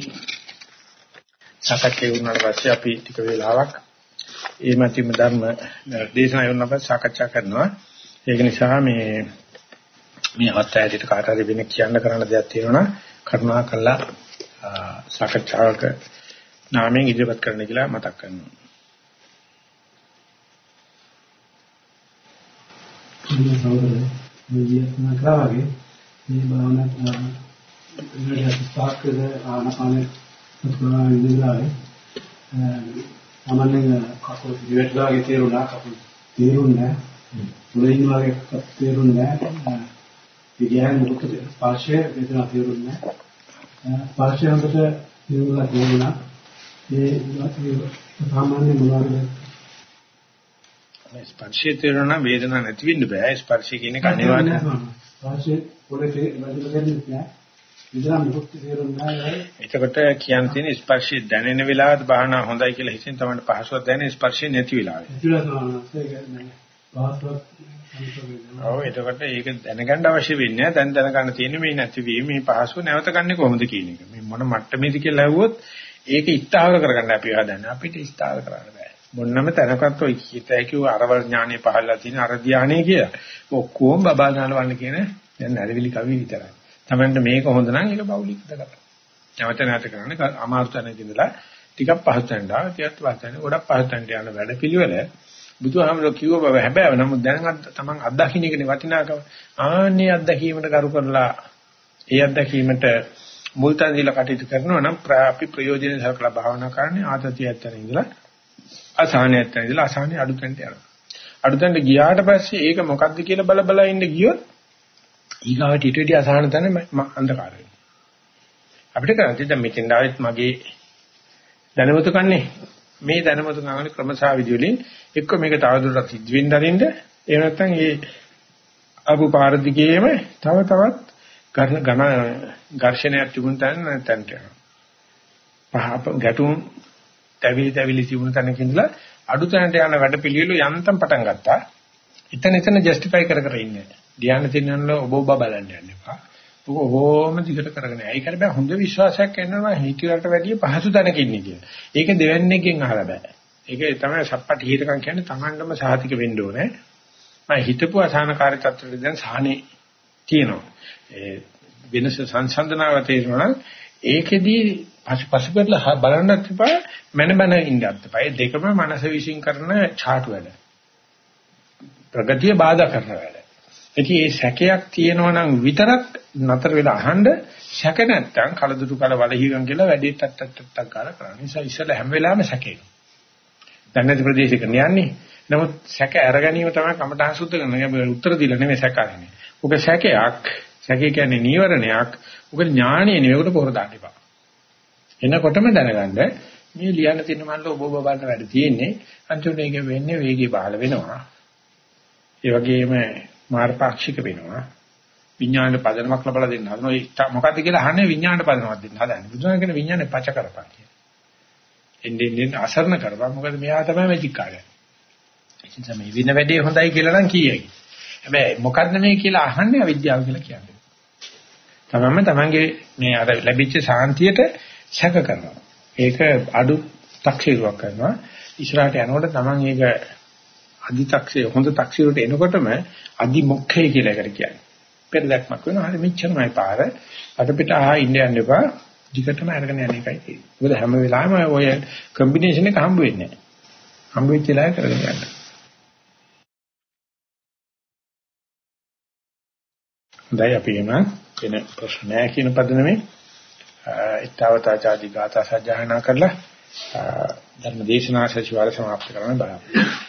සාකච්ඡා වුණාට පස්සේ අපි ටික වෙලාවක් ඒ මතිම ධර්ම දේශනා වුණා පස්සේ සාකච්ඡා කරනවා. ඒක නිසා මේ මේ අවස්ථාවේදී කාට හරි වෙන කියන්න කරන්න දෙයක් තියෙනවා කරුණා කළා සාකච්ඡාවක නාමයෙන් ඉදිරිපත් කරන්න කියලා මතක් කරනවා. මේ සෞදරය මේ විද්‍යාත්මක කරාගේ මේ භාවනා ඉන්නේ ස්පාක්කද ආනපානේ පුතුනා ඉඳලානේ සාමාන්‍යයෙන් කකුල දිවෙట్లాගේ තේරුණා කකුල තේරුන්නේ මුලින් වගේ තේරුන්නේ කියන්නේ මොකද ස්පර්ශය වේදනා තේරුන්නේ නැහැ. ස්පර්ශය හොඳට තේරුණා තේරුණා. ඒ සාමාන්‍ය මොනවාද? ස්පර්ශය තේරුණා වේදනාවක් නැති වෙන්න බෑ. ස්පර්ශය කියන එක අනිවාර්යයි. ස්පර්ශය පොරේ වැඩි නැහැ ඉතින් මොකක්ද තේරුන්නේ නැහැ. එතකොට කියන්න තියෙන ස්පර්ශය දැනෙන වෙලාවට භාවනා හොඳයි කියලා හිතෙන් තමයි පහසුවක් දැනෙන ස්පර්ශය නැති වෙලාවේ. ඔව් එතකොට ඒක දැනගන්න අවශ්‍ය වෙන්නේ දැන් දැනගන්න තියෙන්නේ මේ නැතිවීම මේ පහසුව නැවත ගන්න කොහොමද කියන එක. මේ මොන මට්ටමේද කියලා ඇහුවොත් ඒක ඉස්තාවර කරගන්න අපි හදන්නේ. අපිට ඉස්තාවර කරන්න බෑ. මොන්නම තැනකත් ඔය කීත හැකිව අරවල් ඥානෙ පහළලා තියෙන අර ධානය කියලා. ඔක්කොම බබා ඥානවන්න කියන දැන් නැරවිලි කවි විතරයි. තමන්ට මේක හොඳ නම් ඒක බෞලිකද කරා. නැවත නැවත කරන්නේ අමාරු තැනක ඉඳලා ටිකක් පහසු තැනට ආව ටිකක් පහසු තැනට ගොඩක් පහසු තැනට යන වැඩපිළිවෙල බුදුහාමුදුරුවෝ කිව්ව බව හැබැයි නමුත් දැන් තමන් අත්දකින්න එකනේ වටිනාකම. ආන්නේ අත්දැකීමට කරු කරලා ඒ අත්දැකීමට මුල් තැන දීලා කටයුතු කරනවා නම් අපි ප්‍රයෝජනෙ සලකලා භාවනා කරන්නේ ආතතිය ඇත්තන ඉඳලා අසහනය ඇත්තන ඉඳලා අසහනය අඩු තැනට යනවා. අඩු තැනට ගියාට පස්සේ ඒක මොකක්ද කියලා බල බල ඉන්න ගියොත් ඊගාවට ඊට වඩා අසහන තැන අන්ධකාර වෙනවා. අපිට කරන්නේ දැන් මෙතෙන් ආවෙත් මගේ දැනුමතු කන්නේ මේ දැනුමතු ගන්න ක්‍රමසා විදි වලින් එක්ක මේක තවදුරටත් සිද්ධ වෙන්න අරින්න එහෙම නැත්නම් ඒ අබු පාරදිගේම තව තවත් ඝන ඝර්ෂණයක් තිබුණ තැන නැත්නම් පහ ගැටුම් තැවිලි තැවිලි තිබුණ තැනක ඉඳලා අඩු තැනට යන වැඩ පිළිවෙල යන්තම් පටන් ගත්තා. එතන එතන ජස්ටිෆයි කර කර ඉන්නේ. ධ්‍යාන තින්නවල ඔබ ඔබ බලන්න යන්න එපා. ඔක ඕම දිගට කරගෙන යයි. ඒකට බෑ හොඳ විශ්වාසයක් එන්නවා හිතිරට වැඩිය පහසු තැනක ඉන්නේ කියලා. ඒක දෙවන්නේකින් අහලා බෑ. ඒක තමයි සප්පටි හිතකම් කියන්නේ Tamandම සාහිතික වෙන්න ඕනේ. මම හිතපු අසහනකාරී තත්ත්වෙට දැන් සාහනේ තියෙනවා. ඒ වෙනස සංසන්දනාව තේරෙනවා ඒකෙදී පසුපසුපෙట్లా බලන්නත් එපා මන මන ඉන්නත් එපා. ඒ දෙකම මනස විශ්ින් කරන චාට් වැඩ. ප්‍රගතිය බාධා කරන වැඩ. ඉතින් මේ සැකයක් තියෙනවා නම් විතරක් නතර වෙලා අහන්න සැක නැත්තම් කලදුරු කල වලහිගම් කියලා වැඩි ටක් ටක් ටක් ගාලා කරන්නේ. නිසා ඉස්සෙල්ලා හැම වෙලාවෙම සැකේ. දැන් නැති ප්‍රදේශයක යන්නේ. නමුත් සැක අර ගැනීම තමයි කමඨහ සුද්ධ කරන. උත්තර දීලා නෙමෙයි සැකන්නේ. ඔක සැකයක්. සැකේ කියන්නේ නීවරණයක්. ඔක ඥාණය නෙවෙයි. ඔකට පොර දාන්න එපා. එනකොටම දැනගන්න මේ ලියන්න තියෙන මල්ල ඔබ ඔබ බලන වැඩ තියෙන්නේ. අන්තිමට ඒක වෙන්නේ වේගය පහළ වෙනවා. ඒ වගේම මාර්ගපාක්ෂික වෙනවා. විඥාණයට පදනමක් ලබා දෙන්න හදන ඔය මොකද්ද කියලා අහන්නේ විඥාණයට පදනමක් දෙන්න හදන්නේ. බුදුන් කියන විඥානේ පච කරපන් කියන. එන්නේ එන්නේ අසරණ කරපන්. මොකද මෙයා තමයි මැජික් කාර්යය. ඉතින් මේ වින වැඩේ හොඳයි කියලා නම් කියයි. හැබැයි මොකද්ද මේ කියලා අහන්නේ අවිද්‍යාව කියලා කියන්නේ. තමම තමන්ගේ මේ අර ලැබිච්ච සාන්තියට සැක කරනවා. ඒක අඩු තක්සේරුවක් කරනවා. ඉස්සරහට යනකොට තමන් ඒක අදි තක්සේ හොඳ තක්සේරුවට එනකොටම අදි මොක්ඛේ කියලා එකට කියන්නේ. පෙරදක්මක් වෙනවා. හරි මෙච්චරමයි පාර. අත පිට ආ ඉන්න යන්න එපා. ටිකටම අරගෙන යන එකයි තියෙන්නේ. මොකද හැම වෙලාවෙම ඔය කම්බිනේෂන් එක හම්බ වෙන්නේ නැහැ. හම්බ වෙච්ච වෙලාවේ කරගෙන යන්න. හොඳයි අපි එන වෙන ප්‍රශ්න නැහැ කියන පදනමේ ඊතාවතාචාදී ගාථා සජ්ජායනා කරලා ධර්ම දේශනා සචිවාලය සමාප්ත කරන්න බලාපොරොත්තු